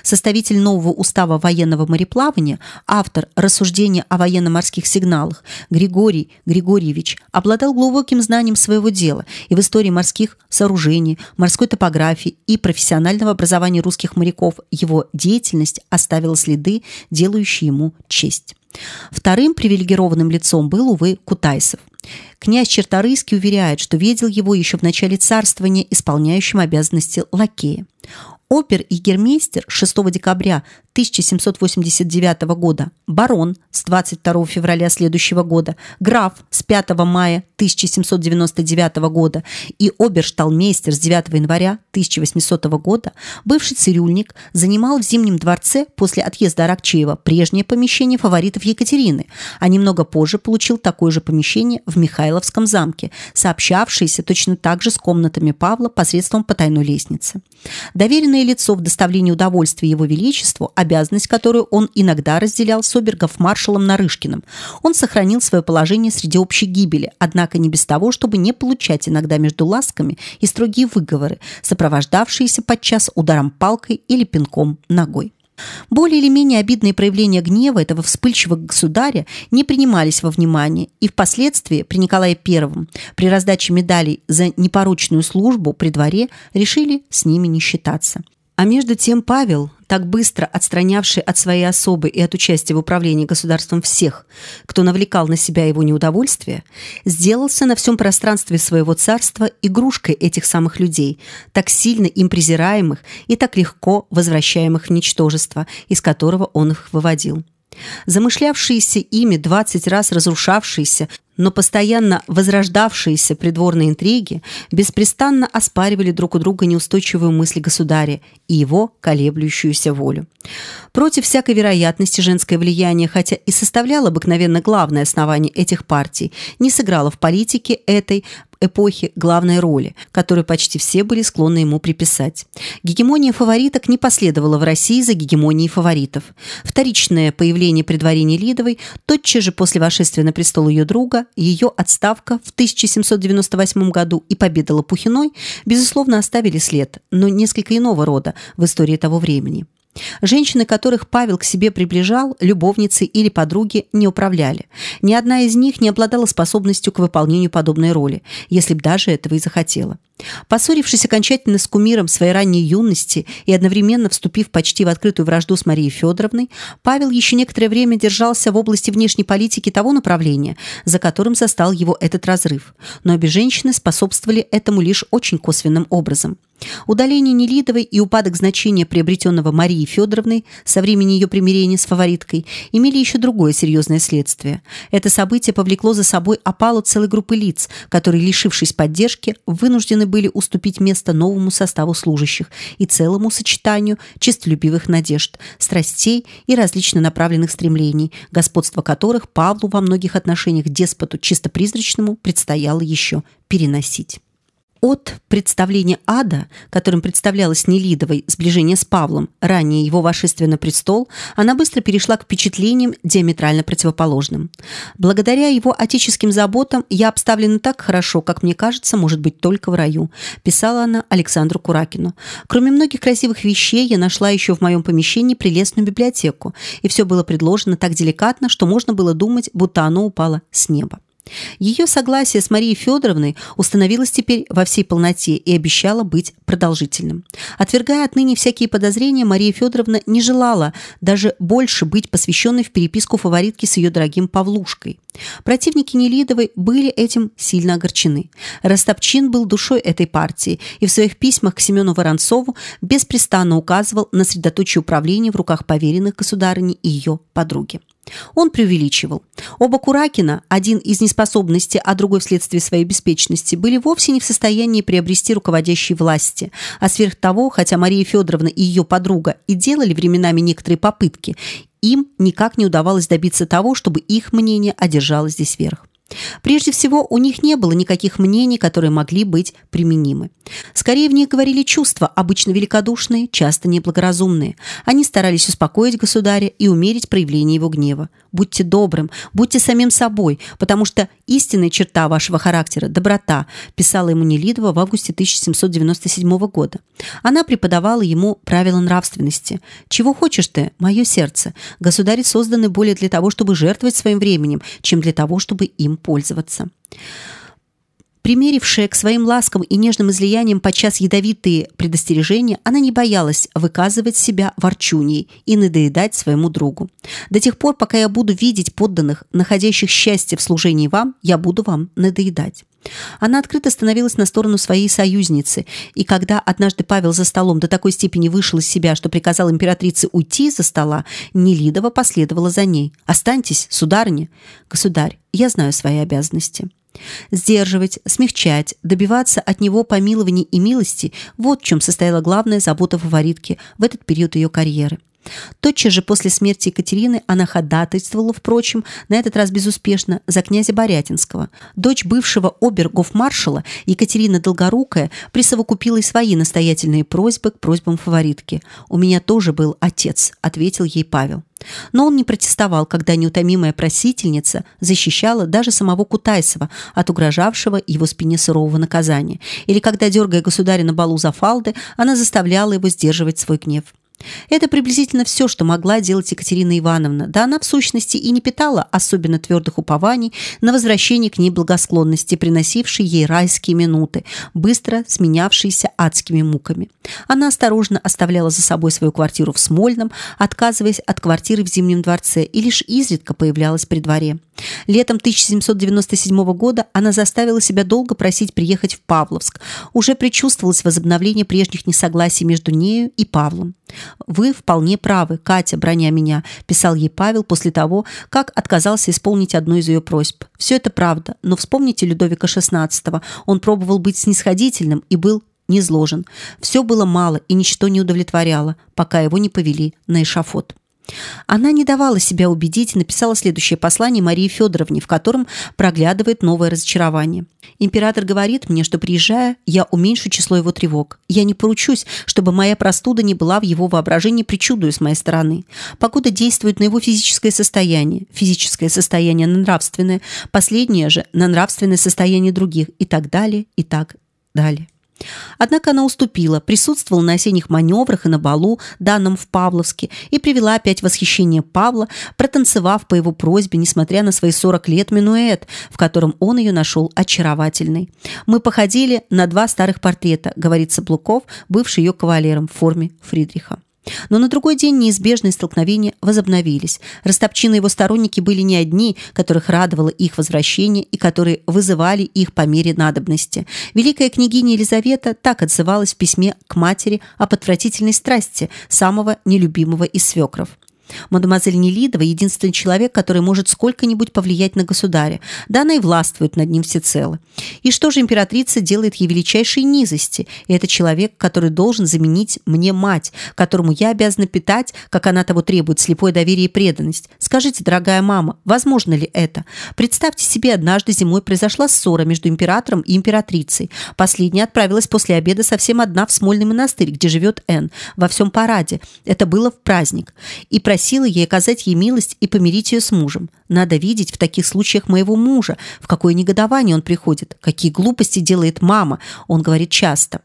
Составитель нового устава военного мореплавания, автор рассуждения о военно-морских сигналах Григорий Григорьевич обладал глубоким знанием своего дела и в истории морских сооружений, морской топографии и профессионального образования русских моряков его деятельность оставила следы, делающие ему честь. Вторым привилегированным лицом был, увы, Кутайсов. Князь Черторийский уверяет, что видел его еще в начале царствования исполняющим обязанности лакея. Опер и гермейстер 6 декабря 1789 года, барон с 22 февраля следующего года, граф с 5 мая 1799 года и обершталмейстер с 9 января 1800 года, бывший цирюльник, занимал в Зимнем дворце после отъезда Аракчеева прежнее помещение фаворитов Екатерины, а немного позже получил такое же помещение в Михайловском замке, сообщавшееся точно так же с комнатами Павла посредством потайной лестницы. Доверенное лицо в доставлении удовольствия его величеству – обязанность, которую он иногда разделял с обергов-маршалом Нарышкиным. Он сохранил свое положение среди общей гибели, однако не без того, чтобы не получать иногда между ласками и строгие выговоры, сопровождавшиеся подчас ударом палкой или пинком ногой. Более или менее обидные проявления гнева этого вспыльчивого государя не принимались во внимание, и впоследствии при Николае I при раздаче медалей за непорочную службу при дворе решили с ними не считаться. А между тем Павел, так быстро отстранявший от своей особы и от участия в управлении государством всех, кто навлекал на себя его неудовольствие, сделался на всем пространстве своего царства игрушкой этих самых людей, так сильно им презираемых и так легко возвращаемых в ничтожество, из которого он их выводил. Замышлявшиеся ими двадцать раз разрушавшиеся, но постоянно возрождавшиеся придворные интриги беспрестанно оспаривали друг у друга неустойчивую мысль государя и его колеблющуюся волю. Против всякой вероятности женское влияние, хотя и составляло обыкновенно главное основание этих партий, не сыграло в политике этой эпохи главной роли, которую почти все были склонны ему приписать. Гегемония фавориток не последовала в России за гегемонией фаворитов. Вторичное появление при дворе Нелидовой, тотчас же после восшествия на престол ее друга, ее отставка в 1798 году и победа Лопухиной, безусловно, оставили след, но несколько иного рода в истории того времени. Женщины, которых Павел к себе приближал, любовницы или подруги, не управляли. Ни одна из них не обладала способностью к выполнению подобной роли, если б даже этого и захотела. Поссорившись окончательно с кумиром своей ранней юности и одновременно вступив почти в открытую вражду с Марией Федоровной, Павел еще некоторое время держался в области внешней политики того направления, за которым застал его этот разрыв. Но обе женщины способствовали этому лишь очень косвенным образом. Удаление Нелидовой и упадок значения приобретенного Марией Федоровной со времени ее примирения с фавориткой имели еще другое серьезное следствие. Это событие повлекло за собой опалу целой группы лиц, которые, лишившись поддержки, вынуждены были уступить место новому составу служащих и целому сочетанию честолюбивых надежд, страстей и различно направленных стремлений, господство которых Павлу во многих отношениях деспоту чисто призрачному предстояло еще переносить. От представления ада, которым представлялось Нелидовой сближение с Павлом, ранее его вошествие на престол, она быстро перешла к впечатлениям диаметрально противоположным. Благодаря его отеческим заботам я обставлена так хорошо, как мне кажется, может быть только в раю, писала она Александру Куракину. Кроме многих красивых вещей, я нашла еще в моем помещении прелестную библиотеку, и все было предложено так деликатно, что можно было думать, будто оно упало с неба. Ее согласие с Марией Федоровной установилось теперь во всей полноте и обещало быть продолжительным. Отвергая отныне всякие подозрения, Мария Федоровна не желала даже больше быть посвященной в переписку фаворитки с ее дорогим Павлушкой. Противники Нелидовой были этим сильно огорчены. Растопчин был душой этой партии и в своих письмах к Семену Воронцову беспрестанно указывал на средоточие управления в руках поверенных государыни и ее подруги. Он преувеличивал. Оба Куракина, один из неспособности, а другой вследствие своей беспечности, были вовсе не в состоянии приобрести руководящие власти. А сверх того, хотя Мария Федоровна и ее подруга и делали временами некоторые попытки, им никак не удавалось добиться того, чтобы их мнение одержало здесь верх. Прежде всего, у них не было никаких мнений, которые могли быть применимы. Скорее в них говорили чувства, обычно великодушные, часто неблагоразумные. Они старались успокоить государя и умерить проявление его гнева. Будьте добрым, будьте самим собой, потому что истинная черта вашего характера – доброта, писала ему Нелидова в августе 1797 года. Она преподавала ему правила нравственности. «Чего хочешь ты, мое сердце? Государи созданы более для того, чтобы жертвовать своим временем, чем для того, чтобы им пользоваться». Примерившая к своим ласкам и нежным излияниям подчас ядовитые предостережения, она не боялась выказывать себя ворчуньей и надоедать своему другу. До тех пор, пока я буду видеть подданных, находящих счастье в служении вам, я буду вам надоедать. Она открыто становилась на сторону своей союзницы, и когда однажды Павел за столом до такой степени вышел из себя, что приказал императрице уйти за стола, Нелидова последовала за ней. «Останьтесь, сударыня!» «Государь, я знаю свои обязанности». Сдерживать, смягчать, добиваться от него помилования и милости – вот в чем состояла главная забота фаворитки в этот период ее карьеры. Тотчас же после смерти Екатерины она ходатайствовала, впрочем, на этот раз безуспешно, за князя Борятинского. Дочь бывшего обергофмаршала Екатерина Долгорукая присовокупила и свои настоятельные просьбы к просьбам фаворитки. «У меня тоже был отец», – ответил ей Павел. Но он не протестовал, когда неутомимая просительница защищала даже самого Кутайсова от угрожавшего его спине сурового наказания, или когда, дергая государя на балу за фалды, она заставляла его сдерживать свой гнев. Это приблизительно все, что могла делать Екатерина Ивановна, да она в сущности и не питала особенно твердых упований на возвращение к ней благосклонности, приносившей ей райские минуты, быстро сменявшиеся адскими муками. Она осторожно оставляла за собой свою квартиру в Смольном, отказываясь от квартиры в Зимнем дворце и лишь изредка появлялась при дворе. Летом 1797 года она заставила себя долго просить приехать в Павловск. Уже предчувствовалось возобновление прежних несогласий между нею и Павлом. «Вы вполне правы, Катя, броня меня», – писал ей Павел после того, как отказался исполнить одну из ее просьб. «Все это правда, но вспомните Людовика XVI. Он пробовал быть снисходительным и был не зложен. Все было мало и ничто не удовлетворяло, пока его не повели на эшафот». Она не давала себя убедить и написала следующее послание Марии Федоровне, в котором проглядывает новое разочарование. Император говорит мне, что приезжая, я уменьшу число его тревог. Я не поручусь, чтобы моя простуда не была в его воображении причудою с моей стороны. Покуда действует на его физическое состояние, физическое состояние на нравственное, последнее же на нравственное состояние других и так далее, и так далее. Однако она уступила, присутствовала на осенних маневрах и на балу, данном в Павловске, и привела опять восхищение Павла, протанцевав по его просьбе, несмотря на свои 40 лет, минуэт, в котором он ее нашел очаровательной. «Мы походили на два старых портрета», говорит Саблуков, бывший ее кавалером в форме Фридриха. Но на другой день неизбежные столкновения возобновились. Растопчины его сторонники были не одни, которых радовало их возвращение и которые вызывали их по мере надобности. Великая княгиня Елизавета так отзывалась в письме к матери об отвратительной страсти самого нелюбимого из свекров. Мадемуазель Нелидова – единственный человек, который может сколько-нибудь повлиять на государя, да она и властвует над ним всецело. И что же императрица делает ей величайшей низости? И это человек, который должен заменить мне мать, которому я обязана питать, как она того требует, слепое доверие и преданность. Скажите, дорогая мама, возможно ли это? Представьте себе, однажды зимой произошла ссора между императором и императрицей. Последняя отправилась после обеда совсем одна в Смольный монастырь, где живет Энн, во всем параде. Это было в праздник. И про просила ей оказать ей милость и помирить ее с мужем. Надо видеть в таких случаях моего мужа, в какое негодование он приходит, какие глупости делает мама, он говорит часто.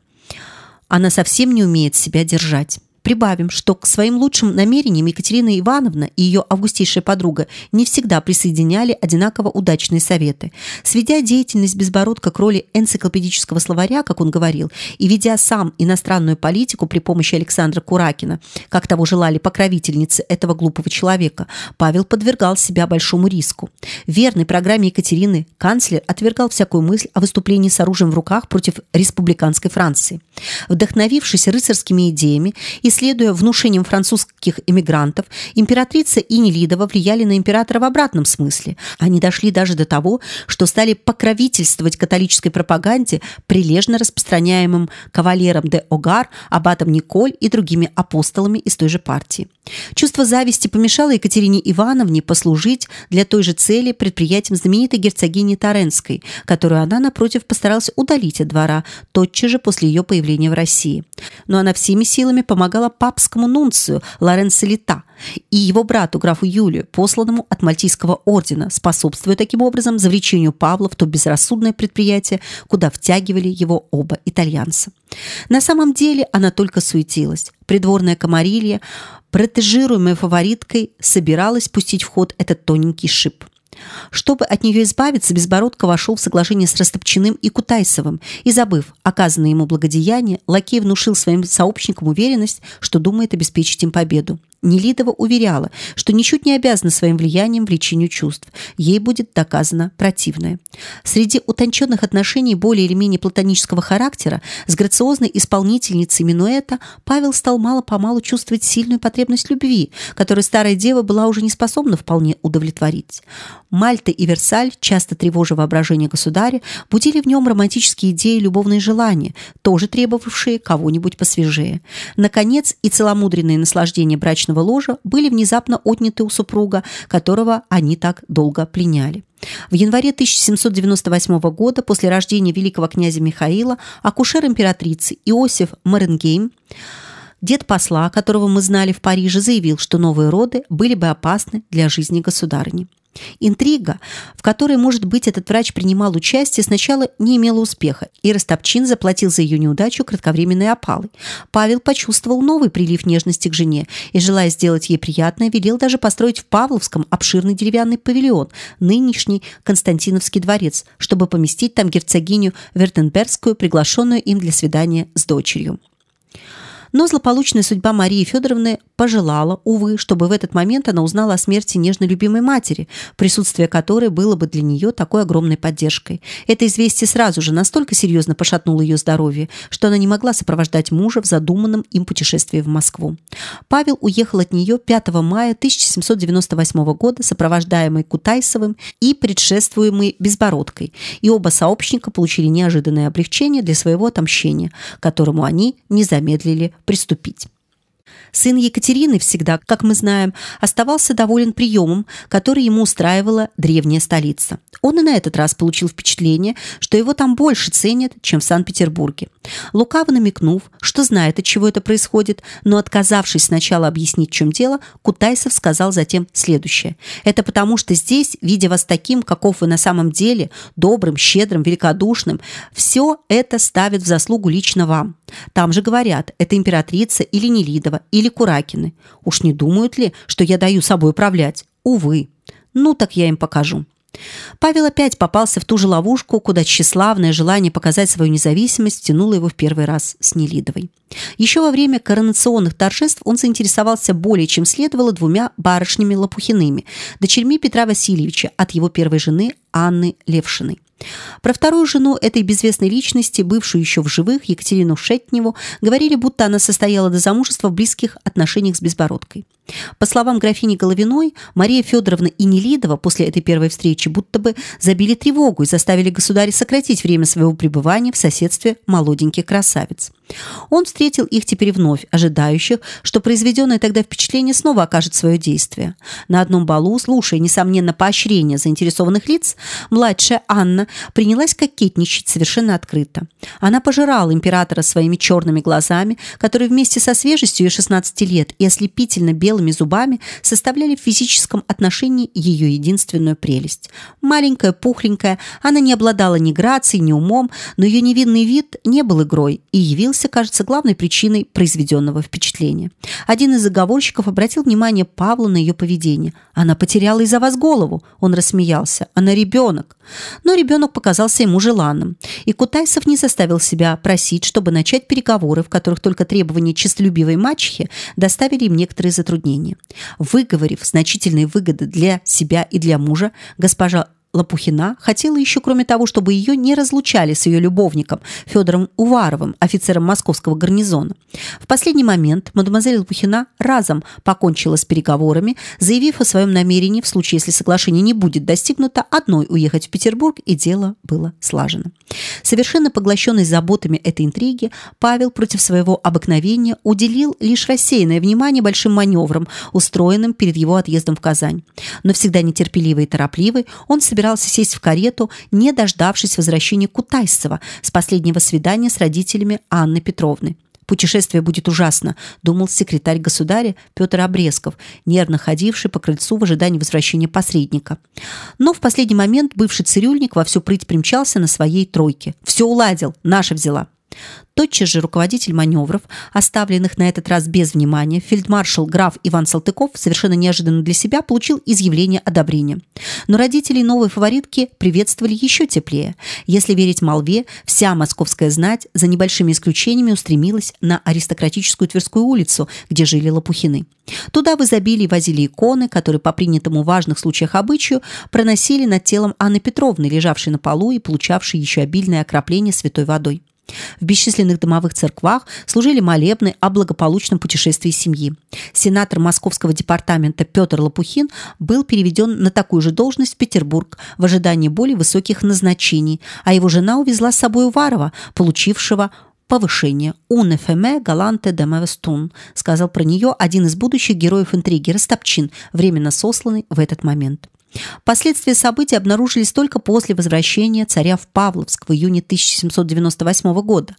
Она совсем не умеет себя держать. Прибавим, что к своим лучшим намерениям Екатерина Ивановна и ее августейшая подруга не всегда присоединяли одинаково удачные советы. Сведя деятельность Безбородка к роли энциклопедического словаря, как он говорил, и ведя сам иностранную политику при помощи Александра Куракина, как того желали покровительницы этого глупого человека, Павел подвергал себя большому риску. В верной программе Екатерины канцлер отвергал всякую мысль о выступлении с оружием в руках против республиканской Франции. Вдохновившись рыцарскими идеями и следуя внушениям французских эмигрантов, императрица и Нелидова влияли на императора в обратном смысле. Они дошли даже до того, что стали покровительствовать католической пропаганде, прилежно распространяемым кавалером де Огар, аббатом Николь и другими апостолами из той же партии. Чувство зависти помешало Екатерине Ивановне послужить для той же цели предприятием знаменитой герцогини Таренской, которую она, напротив, постаралась удалить от двора тотчас же после ее появления в России. Но она всеми силами помогала папскому нунцию Лоренцо Лита и его брату графу Юлию, посланному от Мальтийского ордена, способствуя таким образом завлечению Павла в то безрассудное предприятие, куда втягивали его оба итальянца. На самом деле она только суетилась. Придворная комарилья, протежируемая фавориткой, собиралась пустить в ход этот тоненький шип. Чтобы от нее избавиться, Безбородко вошел в соглашение с Растопчиным и Кутайсовым и, забыв оказанное ему благодеяние, лакей внушил своим сообщникам уверенность, что думает обеспечить им победу. Нелидова уверяла, что ничуть не обязана своим влиянием влечению чувств. Ей будет доказано противное. Среди утонченных отношений более или менее платонического характера с грациозной исполнительницей минуэта Павел стал мало-помалу чувствовать сильную потребность любви, которую старая дева была уже не способна вполне удовлетворить. Мальта и Версаль, часто тревожа воображение государя, будили в нем романтические идеи и любовные желания, тоже требовавшие кого-нибудь посвежее. Наконец, и целомудренные наслаждения брачного брачного ложа были внезапно отняты у супруга, которого они так долго пленяли. В январе 1798 года, после рождения великого князя Михаила, акушер императрицы Иосиф Маренгейм Дед посла, которого мы знали в Париже, заявил, что новые роды были бы опасны для жизни государыни. Интрига, в которой, может быть, этот врач принимал участие, сначала не имела успеха, и Растопчин заплатил за ее неудачу кратковременной опалой. Павел почувствовал новый прилив нежности к жене и, желая сделать ей приятное, велел даже построить в Павловском обширный деревянный павильон, нынешний Константиновский дворец, чтобы поместить там герцогиню Вертенбергскую, приглашенную им для свидания с дочерью. Но злополучная судьба Марии Федоровны пожелала, увы, чтобы в этот момент она узнала о смерти нежно любимой матери, присутствие которой было бы для нее такой огромной поддержкой. Это известие сразу же настолько серьезно пошатнуло ее здоровье, что она не могла сопровождать мужа в задуманном им путешествии в Москву. Павел уехал от нее 5 мая 1798 года, сопровождаемый Кутайсовым и предшествуемый Безбородкой, и оба сообщника получили неожиданное облегчение для своего отомщения, которому они не замедлили приступить. Сын Екатерины всегда, как мы знаем, оставался доволен приемом, который ему устраивала древняя столица. Он и на этот раз получил впечатление, что его там больше ценят, чем в Санкт-Петербурге. Лукаво намекнув, что знает, от чего это происходит, но отказавшись сначала объяснить, в чем дело, Кутайсов сказал затем следующее. «Это потому, что здесь, видя вас таким, каков вы на самом деле, добрым, щедрым, великодушным, все это ставит в заслугу лично вам. Там же говорят, это императрица или Нелидова, или Куракины. Уж не думают ли, что я даю собой управлять? Увы. Ну, так я им покажу. Павел опять попался в ту же ловушку, куда тщеславное желание показать свою независимость тянуло его в первый раз с Нелидовой. Еще во время коронационных торжеств он заинтересовался более чем следовало двумя барышнями Лопухиными, дочерьми Петра Васильевича от его первой жены Анны Левшиной. Про вторую жену этой безвестной личности, бывшую еще в живых, Екатерину Шетневу, говорили, будто она состояла до замужества в близких отношениях с Безбородкой. По словам графини Головиной, Мария Федоровна и Нелидова после этой первой встречи будто бы забили тревогу и заставили государя сократить время своего пребывания в соседстве молоденьких красавиц. Он встретил их теперь вновь, ожидающих, что произведенное тогда впечатление снова окажет свое действие. На одном балу, слушая, несомненно, поощрение заинтересованных лиц, младшая Анна принялась кокетничать совершенно открыто. Она пожирала императора своими черными глазами, которые вместе со свежестью ее 16 лет и ослепительно белыми зубами составляли в физическом отношении ее единственную прелесть. Маленькая, пухленькая, она не обладала ни грацией, ни умом, но ее невинный вид не был игрой и явился, кажется, главной причиной произведенного впечатления. Один из заговорщиков обратил внимание Павла на ее поведение. «Она потеряла из-за вас голову», – он рассмеялся. «Она ребенок». Но ребенок показался ему желанным, и Кутайсов не заставил себя просить, чтобы начать переговоры, в которых только требования честолюбивой мачехи доставили им некоторые затруднения. Выговорив значительные выгоды для себя и для мужа, госпожа Лопухина хотела еще, кроме того, чтобы ее не разлучали с ее любовником Федором Уваровым, офицером московского гарнизона. В последний момент мадемуазель Лопухина разом покончила с переговорами, заявив о своем намерении, в случае, если соглашение не будет достигнуто, одной уехать в Петербург, и дело было слажено. Совершенно поглощенный заботами этой интриги, Павел против своего обыкновения уделил лишь рассеянное внимание большим маневрам, устроенным перед его отъездом в Казань. Но всегда нетерпеливый и торопливый, он собирался сесть в карету, не дождавшись возвращения Кутайсова с последнего свидания с родителями Анны Петровны. Путешествие будет ужасно, думал секретарь государя Петр Обрезков, нервно ходивший по крыльцу в ожидании возвращения посредника. Но в последний момент бывший цирюльник во всю прыть примчался на своей тройке. Все уладил, наша взяла. Тотчас же руководитель маневров, оставленных на этот раз без внимания, фельдмаршал граф Иван Салтыков, совершенно неожиданно для себя, получил изъявление одобрения. Но родители новой фаворитки приветствовали еще теплее. Если верить молве, вся московская знать, за небольшими исключениями, устремилась на аристократическую Тверскую улицу, где жили Лопухины. Туда в изобилии возили иконы, которые по принятому в важных случаях обычаю проносили над телом Анны Петровны, лежавшей на полу и получавшей еще обильное окропление святой водой. В бесчисленных домовых церквах служили молебны о благополучном путешествии семьи. Сенатор Московского департамента Петр Лопухин был переведен на такую же должность в Петербург в ожидании более высоких назначений, а его жена увезла с собой Уварова, получившего повышение. «Un effeme galante de Mevestun», сказал про нее один из будущих героев интриги Растопчин, временно сосланный в этот момент. Последствия событий обнаружились только после возвращения царя в Павловск в июне 1798 года.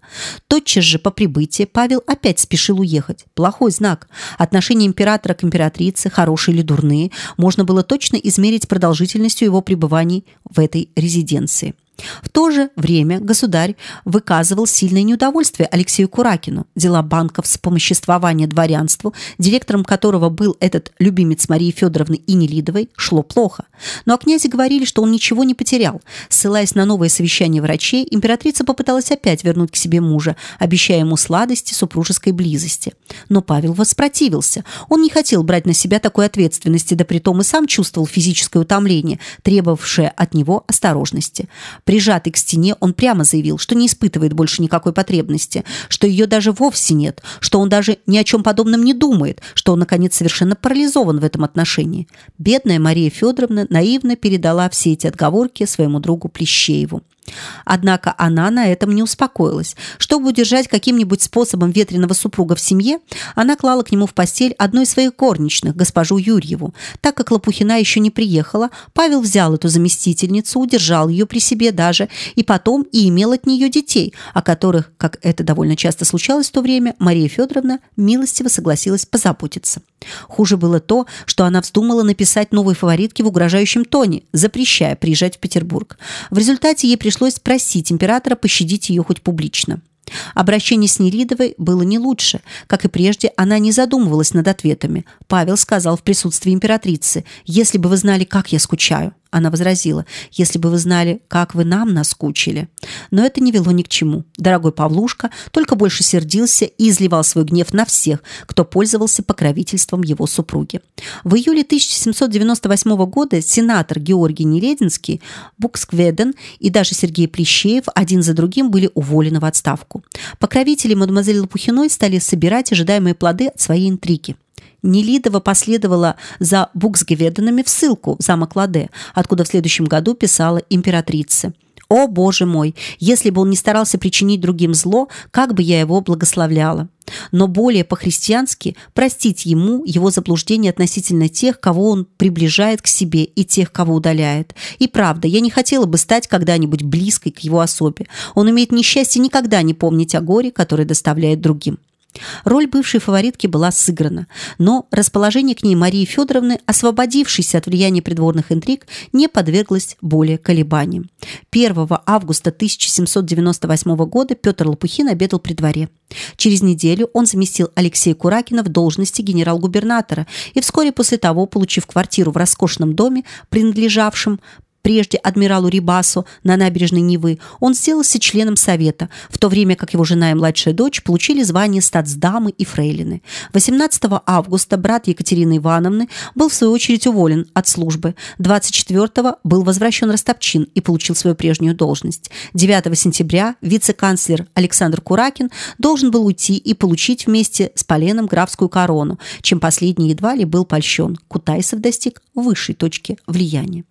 Тотчас же по прибытии Павел опять спешил уехать. Плохой знак. Отношения императора к императрице, хорошие или дурные, можно было точно измерить продолжительностью его пребываний в этой резиденции. В то же время государь выказывал сильное неудовольствие Алексею Куракину. Дела банков вспомоществования дворянству, директором которого был этот любимец Марии Федоровны и Нелидовой, шло плохо. Но о князе говорили, что он ничего не потерял. Ссылаясь на новое совещание врачей, императрица попыталась опять вернуть к себе мужа, обещая ему сладости супружеской близости. Но Павел воспротивился. Он не хотел брать на себя такой ответственности, да притом и сам чувствовал физическое утомление, требовавшее от него осторожности. Прижатый к стене, он прямо заявил, что не испытывает больше никакой потребности, что ее даже вовсе нет, что он даже ни о чем подобном не думает, что он, наконец, совершенно парализован в этом отношении. Бедная Мария Федоровна наивно передала все эти отговорки своему другу Плещееву. Однако она на этом не успокоилась. Чтобы удержать каким-нибудь способом ветреного супруга в семье, она клала к нему в постель одну из своих горничных, госпожу Юрьеву. Так как Лопухина еще не приехала, Павел взял эту заместительницу, удержал ее при себе даже, и потом и имел от нее детей, о которых, как это довольно часто случалось в то время, Мария Федоровна милостиво согласилась позаботиться. Хуже было то, что она вздумала написать новой фаворитке в угрожающем тоне, запрещая приезжать в Петербург. В результате ей пришлось просить императора пощадить ее хоть публично. Обращение с Нелидовой было не лучше. Как и прежде, она не задумывалась над ответами. Павел сказал в присутствии императрицы, «Если бы вы знали, как я скучаю». Она возразила, «Если бы вы знали, как вы нам наскучили». Но это не вело ни к чему. Дорогой Павлушка только больше сердился и изливал свой гнев на всех, кто пользовался покровительством его супруги. В июле 1798 года сенатор Георгий Нелединский, Букскведен и даже Сергей Плещеев один за другим были уволены в отставку. Покровители мадемуазель Лопухиной стали собирать ожидаемые плоды от своей интриги. Нелидова последовала за Буксгеведенами в ссылку замок Ладе, откуда в следующем году писала императрице. «О, Боже мой! Если бы он не старался причинить другим зло, как бы я его благословляла!» но более по-христиански простить ему его заблуждение относительно тех, кого он приближает к себе и тех, кого удаляет. И правда, я не хотела бы стать когда-нибудь близкой к его особе. Он имеет несчастье никогда не помнить о горе, которое доставляет другим. Роль бывшей фаворитки была сыграна, но расположение к ней Марии Федоровны, освободившейся от влияния придворных интриг, не подверглось более колебаниям. 1 августа 1798 года Петр Лопухин обедал при дворе. Через неделю он заместил Алексея Куракина в должности генерал-губернатора и вскоре после того, получив квартиру в роскошном доме, принадлежавшем прежде адмиралу Рибасу на набережной Невы, он сделался членом Совета, в то время как его жена и младшая дочь получили звание статсдамы и фрейлины. 18 августа брат Екатерины Ивановны был в свою очередь уволен от службы. 24 был возвращен Ростопчин и получил свою прежнюю должность. 9 сентября вице-канцлер Александр Куракин должен был уйти и получить вместе с Поленом графскую корону, чем последний едва ли был польщен. Кутайсов достиг высшей точки влияния.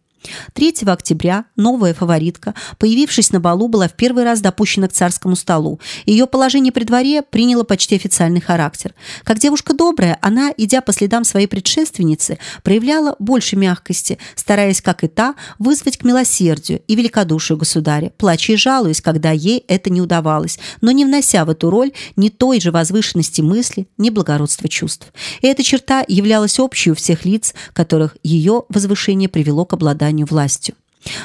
3 октября новая фаворитка, появившись на балу, была в первый раз допущена к царскому столу. Ее положение при дворе приняло почти официальный характер. Как девушка добрая, она, идя по следам своей предшественницы, проявляла больше мягкости, стараясь, как и та, вызвать к милосердию и великодушию государя, плача и жалуясь, когда ей это не удавалось, но не внося в эту роль ни той же возвышенности мысли, ни благородства чувств. И эта черта являлась общей у всех лиц, которых ее возвышение привело к обладанию обладанию властью.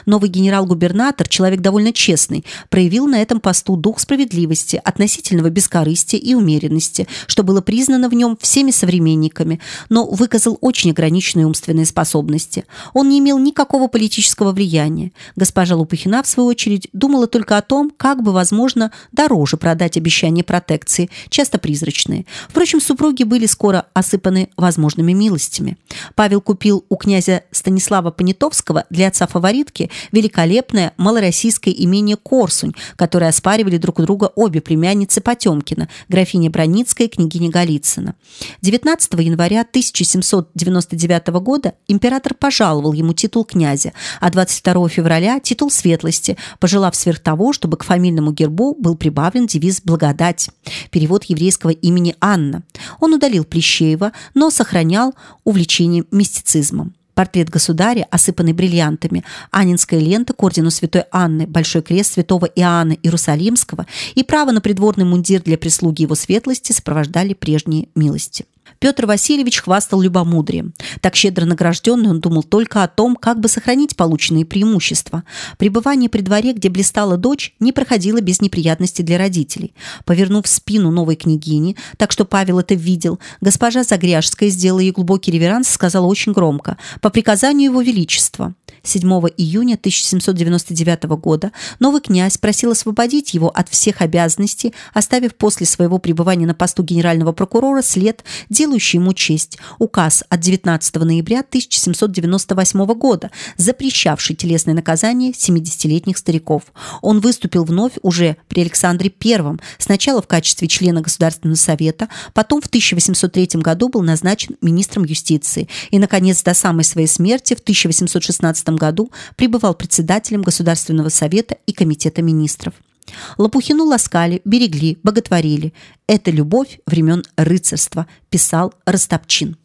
Новый генерал-губернатор, человек довольно честный, проявил на этом посту дух справедливости, относительного бескорыстия и умеренности, что было признано в нем всеми современниками, но выказал очень ограниченные умственные способности. Он не имел никакого политического влияния. Госпожа Лупухина, в свою очередь, думала только о том, как бы, возможно, дороже продать обещания протекции, часто призрачные. Впрочем, супруги были скоро осыпаны возможными милостями. Павел купил у князя Станислава Понятовского для отца фаворит попытки великолепное малороссийское имение Корсунь, которое оспаривали друг у друга обе племянницы Потемкина, графиня Броницкая и княгиня Голицына. 19 января 1799 года император пожаловал ему титул князя, а 22 февраля титул светлости, пожелав сверх того, чтобы к фамильному гербу был прибавлен девиз «Благодать», перевод еврейского имени Анна. Он удалил Плещеева, но сохранял увлечение мистицизмом портрет государя, осыпанный бриллиантами, анинская лента к ордену святой Анны, большой крест святого Иоанна Иерусалимского и право на придворный мундир для прислуги его светлости сопровождали прежние милости. Петр Васильевич хвастал любомудрием. Так щедро награжденный он думал только о том, как бы сохранить полученные преимущества. Пребывание при дворе, где блистала дочь, не проходило без неприятностей для родителей. Повернув спину новой княгини, так что Павел это видел, госпожа Загряжская сделала ей глубокий реверанс и сказала очень громко «По приказанию его величества». 7 июня 1799 года новый князь просил освободить его от всех обязанностей, оставив после своего пребывания на посту генерального прокурора след, делающий ему честь, указ от 19 ноября 1798 года, запрещавший телесное наказание 70-летних стариков. Он выступил вновь уже при Александре I, сначала в качестве члена Государственного совета, потом в 1803 году был назначен министром юстиции и, наконец, до самой своей смерти в 1816 году пребывал председателем Государственного совета и Комитета министров. Лопухину ласкали, берегли, боготворили. Это любовь времен рыцарства, писал Растопчин.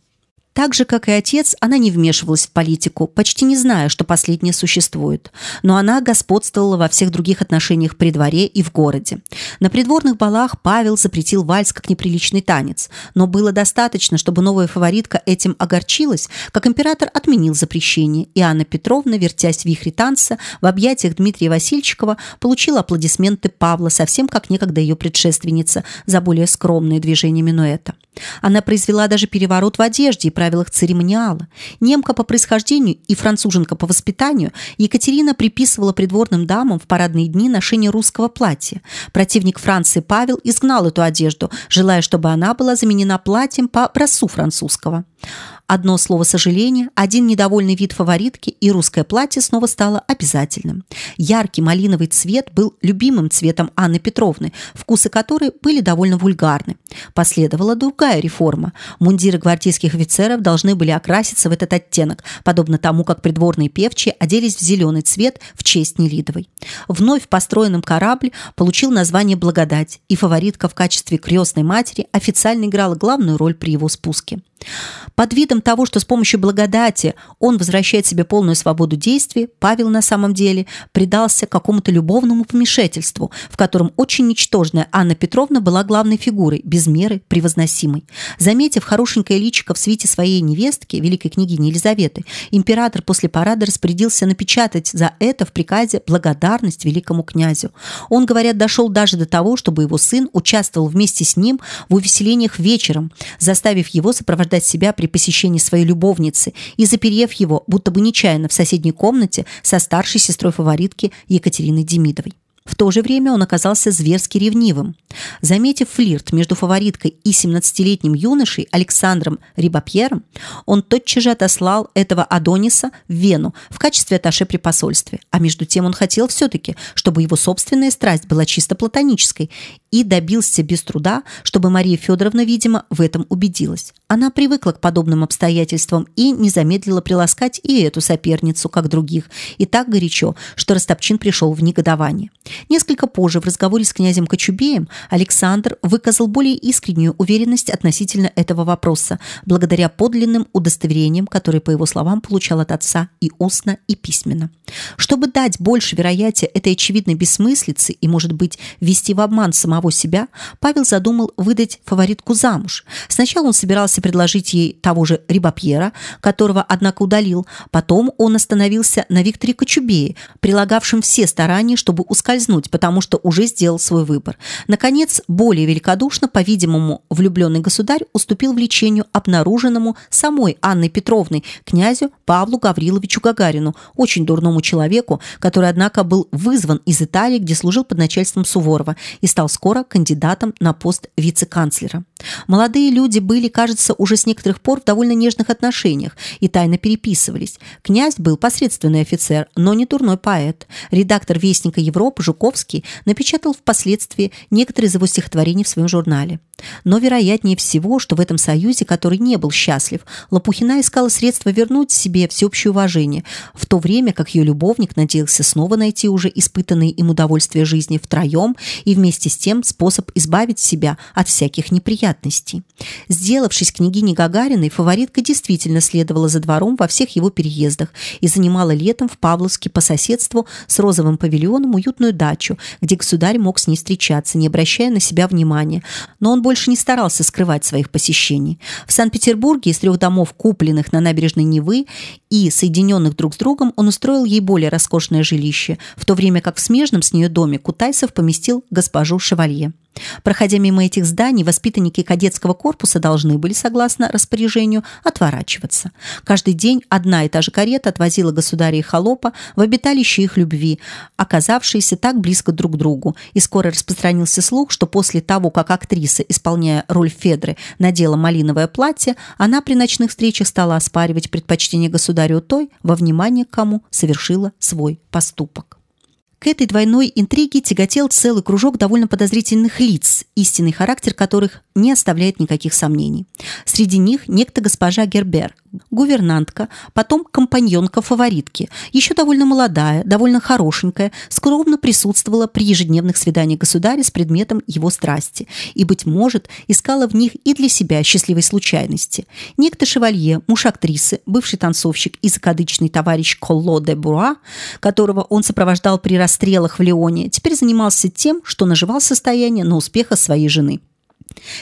Так же, как и отец, она не вмешивалась в политику, почти не зная, что последнее существует. Но она господствовала во всех других отношениях при дворе и в городе. На придворных балах Павел запретил вальс как неприличный танец, но было достаточно, чтобы новая фаворитка этим огорчилась, как император отменил запрещение, и Анна Петровна, вертясь в вихре танца, в объятиях Дмитрия Васильчикова, получила аплодисменты Павла, совсем как некогда ее предшественница, за более скромные движения минуэта. Она произвела даже переворот в одежде и правилах церемониала. Немка по происхождению и француженка по воспитанию, Екатерина приписывала придворным дамам в парадные дни ношение русского платья. Противник Франции Павел изгнал эту одежду, желая, чтобы она была заменена платьем по образцу французского. Одно слово сожаления, один недовольный вид фаворитки, и русское платье снова стало обязательным. Яркий малиновый цвет был любимым цветом Анны Петровны, вкусы которой были довольно вульгарны. Последовала другая реформа. Мундиры гвардейских офицеров должны были окраситься в этот оттенок, подобно тому, как придворные певчие оделись в зеленый цвет в честь Нелидовой. Вновь построенным корабль получил название «Благодать», и фаворитка в качестве крестной матери официально играла главную роль при его спуске. Под видом того, что с помощью благодати он возвращает себе полную свободу действий, Павел на самом деле предался какому-то любовному помешательству, в котором очень ничтожная Анна Петровна была главной фигурой, без меры превозносимой. Заметив хорошенькое личико в свите своей невестки, великой княгини Елизаветы, император после парада распорядился напечатать за это в приказе благодарность великому князю. Он, говорят, дошел даже до того, чтобы его сын участвовал вместе с ним в увеселениях вечером, заставив его сопровождать оправдать себя при посещении своей любовницы и заперев его, будто бы нечаянно, в соседней комнате со старшей сестрой фаворитки Екатериной Демидовой. В то же время он оказался зверски ревнивым. Заметив флирт между фавориткой и 17-летним юношей Александром Рибапьером, он тотчас же отослал этого Адониса в Вену в качестве атташе при посольстве. А между тем он хотел все-таки, чтобы его собственная страсть была чисто платонической и добился без труда, чтобы Мария Федоровна, видимо, в этом убедилась. Она привыкла к подобным обстоятельствам и не замедлила приласкать и эту соперницу, как других, и так горячо, что Растопчин пришел в негодование. Несколько позже в разговоре с князем Кочубеем Александр выказал более искреннюю уверенность относительно этого вопроса, благодаря подлинным удостоверениям, которые, по его словам, получал от отца и устно, и письменно. Чтобы дать больше вероятия этой очевидной бессмыслицы и, может быть, ввести в обман самого себя, Павел задумал выдать фаворитку замуж. Сначала он собирался предложить ей того же Рибапьера, которого, однако, удалил. Потом он остановился на Викторе Кочубее, прилагавшем все старания, чтобы ускользнуть, потому что уже сделал свой выбор. Наконец, более великодушно, по-видимому, влюбленный государь уступил влечению обнаруженному самой Анной Петровной князю Павлу Гавриловичу Гагарину, очень дурному человеку, который, однако, был вызван из Италии, где служил под начальством Суворова и стал скоро кандидатом на пост вице-канцлера. Молодые люди были, кажется, уже с некоторых пор в довольно нежных отношениях и тайно переписывались. Князь был посредственный офицер, но не дурной поэт. Редактор «Вестника Европы» Жуковский напечатал впоследствии некоторые из его стихотворений в своем журнале. Но вероятнее всего, что в этом союзе, который не был счастлив, Лопухина искала средства вернуть себе всеобщее уважение, в то время как ее любовник надеялся снова найти уже испытанные им удовольствия жизни втроем и вместе с тем способ избавить себя от всяких неприятностей. Сделавшись княгиней Гагариной, фаворитка действительно следовала за двором во всех его переездах и занимала летом в Павловске по соседству с розовым павильоном уютную дачу, где государь мог с ней встречаться, не обращая на себя внимания. Но он больше не старался скрывать своих посещений. В Санкт-Петербурге из трех домов, купленных на набережной Невы и соединенных друг с другом, он устроил ей более роскошное жилище, в то время как в смежном с нее доме Кутайсов поместил госпожу Шевалье. Проходя мимо этих зданий, воспитанники кадетского корпуса должны были, согласно распоряжению, отворачиваться. Каждый день одна и та же карета отвозила государя и холопа в обиталище их любви, оказавшиеся так близко друг к другу. И скоро распространился слух, что после того, как актриса, исполняя роль Федры, надела малиновое платье, она при ночных встречах стала оспаривать предпочтение государю той, во внимание к кому совершила свой поступок. К этой двойной интриге тяготел целый кружок довольно подозрительных лиц, истинный характер которых не оставляет никаких сомнений. Среди них некто госпожа Гербер, гувернантка, потом компаньонка фаворитки, еще довольно молодая, довольно хорошенькая, скромно присутствовала при ежедневных свиданиях государя с предметом его страсти и, быть может, искала в них и для себя счастливой случайности. Некто шевалье, муж актрисы, бывший танцовщик и закадычный товарищ Колло де Буа, которого он сопровождал при расстрелах в Леоне, теперь занимался тем, что наживал состояние на успехах своей жены.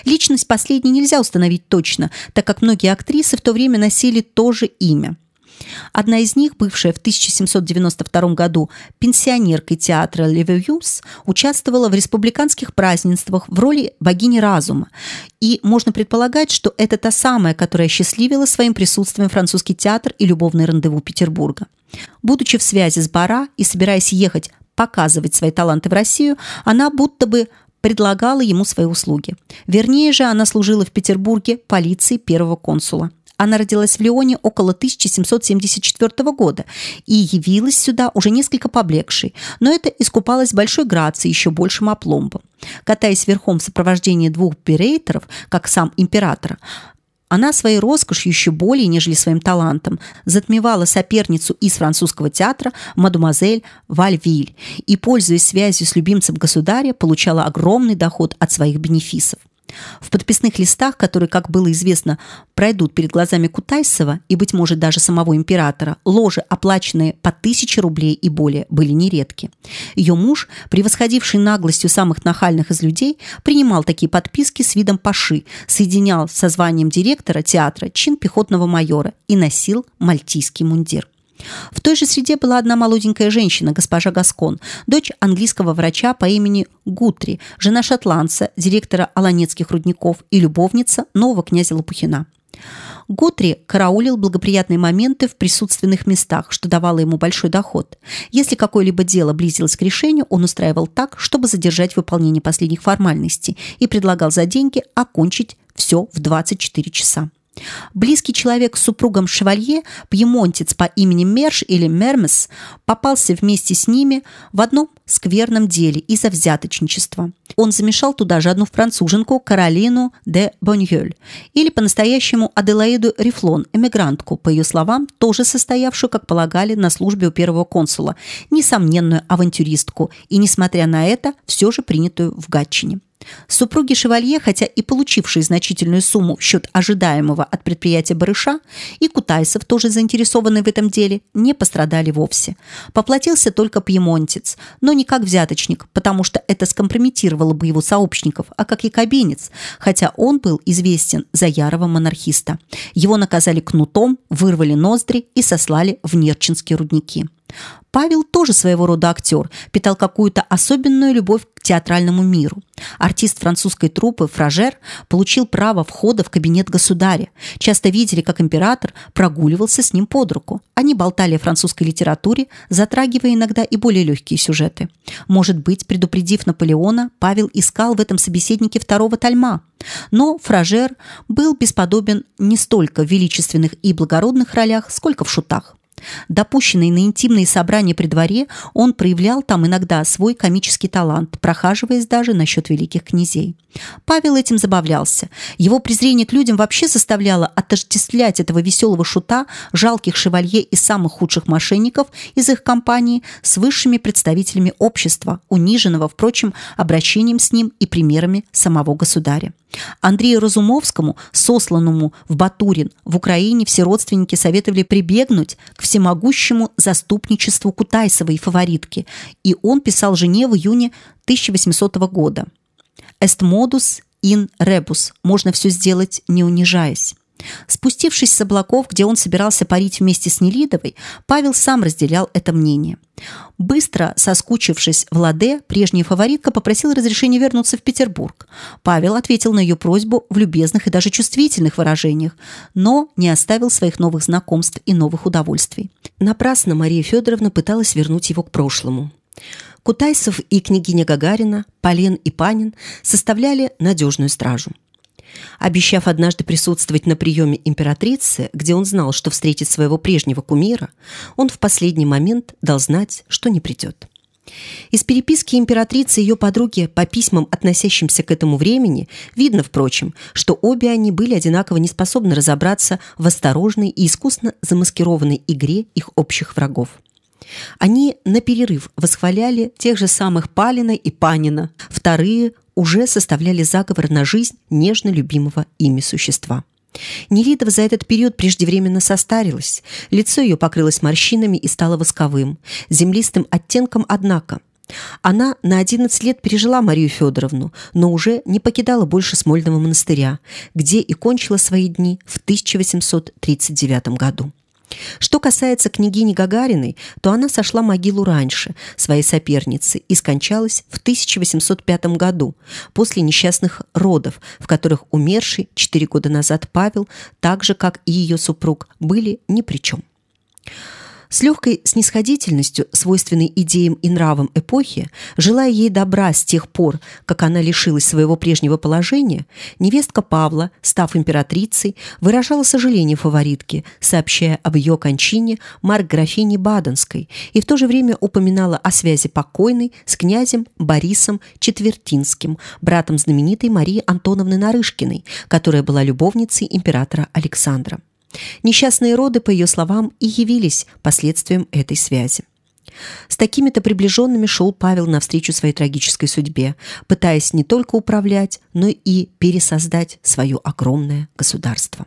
Личность последней нельзя установить точно, так как многие актрисы в то время носили то же имя. Одна из них, бывшая в 1792 году пенсионеркой театра Левиюс, участвовала в республиканских празднествах в роли богини разума. И можно предполагать, что это та самая, которая счастливила своим присутствием французский театр и любовное рандеву Петербурга. Будучи в связи с Бара и собираясь ехать показывать свои таланты в Россию, она будто бы предлагала ему свои услуги. Вернее же, она служила в Петербурге полиции первого консула. Она родилась в Лионе около 1774 года и явилась сюда уже несколько поблекшей, но это искупалось большой грацией, еще большим опломбом. Катаясь верхом в сопровождении двух берейтеров, как сам императора, она своей роскошью еще более, нежели своим талантом, затмевала соперницу из французского театра мадемуазель Вальвиль и, пользуясь связью с любимцем государя, получала огромный доход от своих бенефисов. В подписных листах, которые, как было известно, пройдут перед глазами Кутайсова и, быть может, даже самого императора, ложи, оплаченные по тысяче рублей и более, были нередки. Ее муж, превосходивший наглостью самых нахальных из людей, принимал такие подписки с видом паши, соединял со званием директора театра чин пехотного майора и носил мальтийский мундир. В той же среде была одна молоденькая женщина, госпожа Гаскон, дочь английского врача по имени Гутри, жена шотландца, директора Аланецких рудников и любовница нового князя Лопухина. Готри караулил благоприятные моменты в присутственных местах, что давало ему большой доход. Если какое-либо дело близилось к решению, он устраивал так, чтобы задержать выполнение последних формальностей и предлагал за деньги окончить все в 24 часа. Близкий человек с супругом Шевалье, пьемонтец по имени Мерш или Мермес, попался вместе с ними в одном скверном деле из-за взяточничества. Он замешал туда же одну француженку Каролину де Боньёль, или по-настоящему Аделаиду Рифлон, эмигрантку, по ее словам, тоже состоявшую, как полагали, на службе у первого консула, несомненную авантюристку и, несмотря на это, все же принятую в Гатчине. Супруги Шевалье, хотя и получившие значительную сумму в счет ожидаемого от предприятия барыша, и Кутайсов, тоже заинтересованные в этом деле, не пострадали вовсе. Поплатился только пьемонтец, но не как взяточник, потому что это скомпрометировало бы его сообщников, а как якобинец, хотя он был известен за ярого монархиста. Его наказали кнутом, вырвали ноздри и сослали в Нерчинские рудники. Павел тоже своего рода актер, питал какую-то особенную любовь к театральному миру. Артист французской труппы Фражер получил право входа в кабинет государя. Часто видели, как император прогуливался с ним под руку. Они болтали о французской литературе, затрагивая иногда и более легкие сюжеты. Может быть, предупредив Наполеона, Павел искал в этом собеседнике второго Тальма. Но Фражер был бесподобен не столько в величественных и благородных ролях, сколько в шутах. Допущенный на интимные собрания при дворе, он проявлял там иногда свой комический талант, прохаживаясь даже насчет великих князей. Павел этим забавлялся. Его презрение к людям вообще заставляло отождествлять этого веселого шута, жалких шевалье и самых худших мошенников из их компании с высшими представителями общества, униженного, впрочем, обращением с ним и примерами самого государя. Андрею Разумовскому, сосланному в Батурин, в Украине все родственники советовали прибегнуть к всемогущему заступничеству Кутайсовой фаворитки, и он писал жене в июне 1800 года. «Est modus in rebus» – можно все сделать, не унижаясь. Спустившись с облаков, где он собирался парить вместе с Нелидовой, Павел сам разделял это мнение. Быстро соскучившись в Ладе, прежняя фаворитка попросила разрешения вернуться в Петербург. Павел ответил на ее просьбу в любезных и даже чувствительных выражениях, но не оставил своих новых знакомств и новых удовольствий. Напрасно Мария Федоровна пыталась вернуть его к прошлому. Кутайсов и княгиня Гагарина, Полен и Панин составляли надежную стражу. Обещав однажды присутствовать на приеме императрицы, где он знал, что встретит своего прежнего кумира, он в последний момент дал знать, что не придет. Из переписки императрицы и ее подруги по письмам, относящимся к этому времени, видно, впрочем, что обе они были одинаково неспособны разобраться в осторожной и искусно замаскированной игре их общих врагов. Они на перерыв восхваляли тех же самых Палина и Панина, вторые уже составляли заговор на жизнь нежно любимого ими существа. Нелидова за этот период преждевременно состарилась. Лицо ее покрылось морщинами и стало восковым, землистым оттенком, однако. Она на 11 лет пережила Марию Федоровну, но уже не покидала больше Смольного монастыря, где и кончила свои дни в 1839 году. Что касается княгини Гагариной, то она сошла могилу раньше своей соперницы и скончалась в 1805 году после несчастных родов, в которых умерший четыре года назад Павел, так же как и ее супруг, были ни при чем. С легкой снисходительностью, свойственной идеям и нравам эпохи, желая ей добра с тех пор, как она лишилась своего прежнего положения, невестка Павла, став императрицей, выражала сожаление фаворитки, сообщая об ее кончине марк-графине Баденской и в то же время упоминала о связи покойной с князем Борисом Четвертинским, братом знаменитой Марии Антоновны Нарышкиной, которая была любовницей императора Александра. Несчастные роды, по ее словам, и явились последствием этой связи. С такими-то приближенными шел Павел навстречу своей трагической судьбе, пытаясь не только управлять, но и пересоздать свое огромное государство.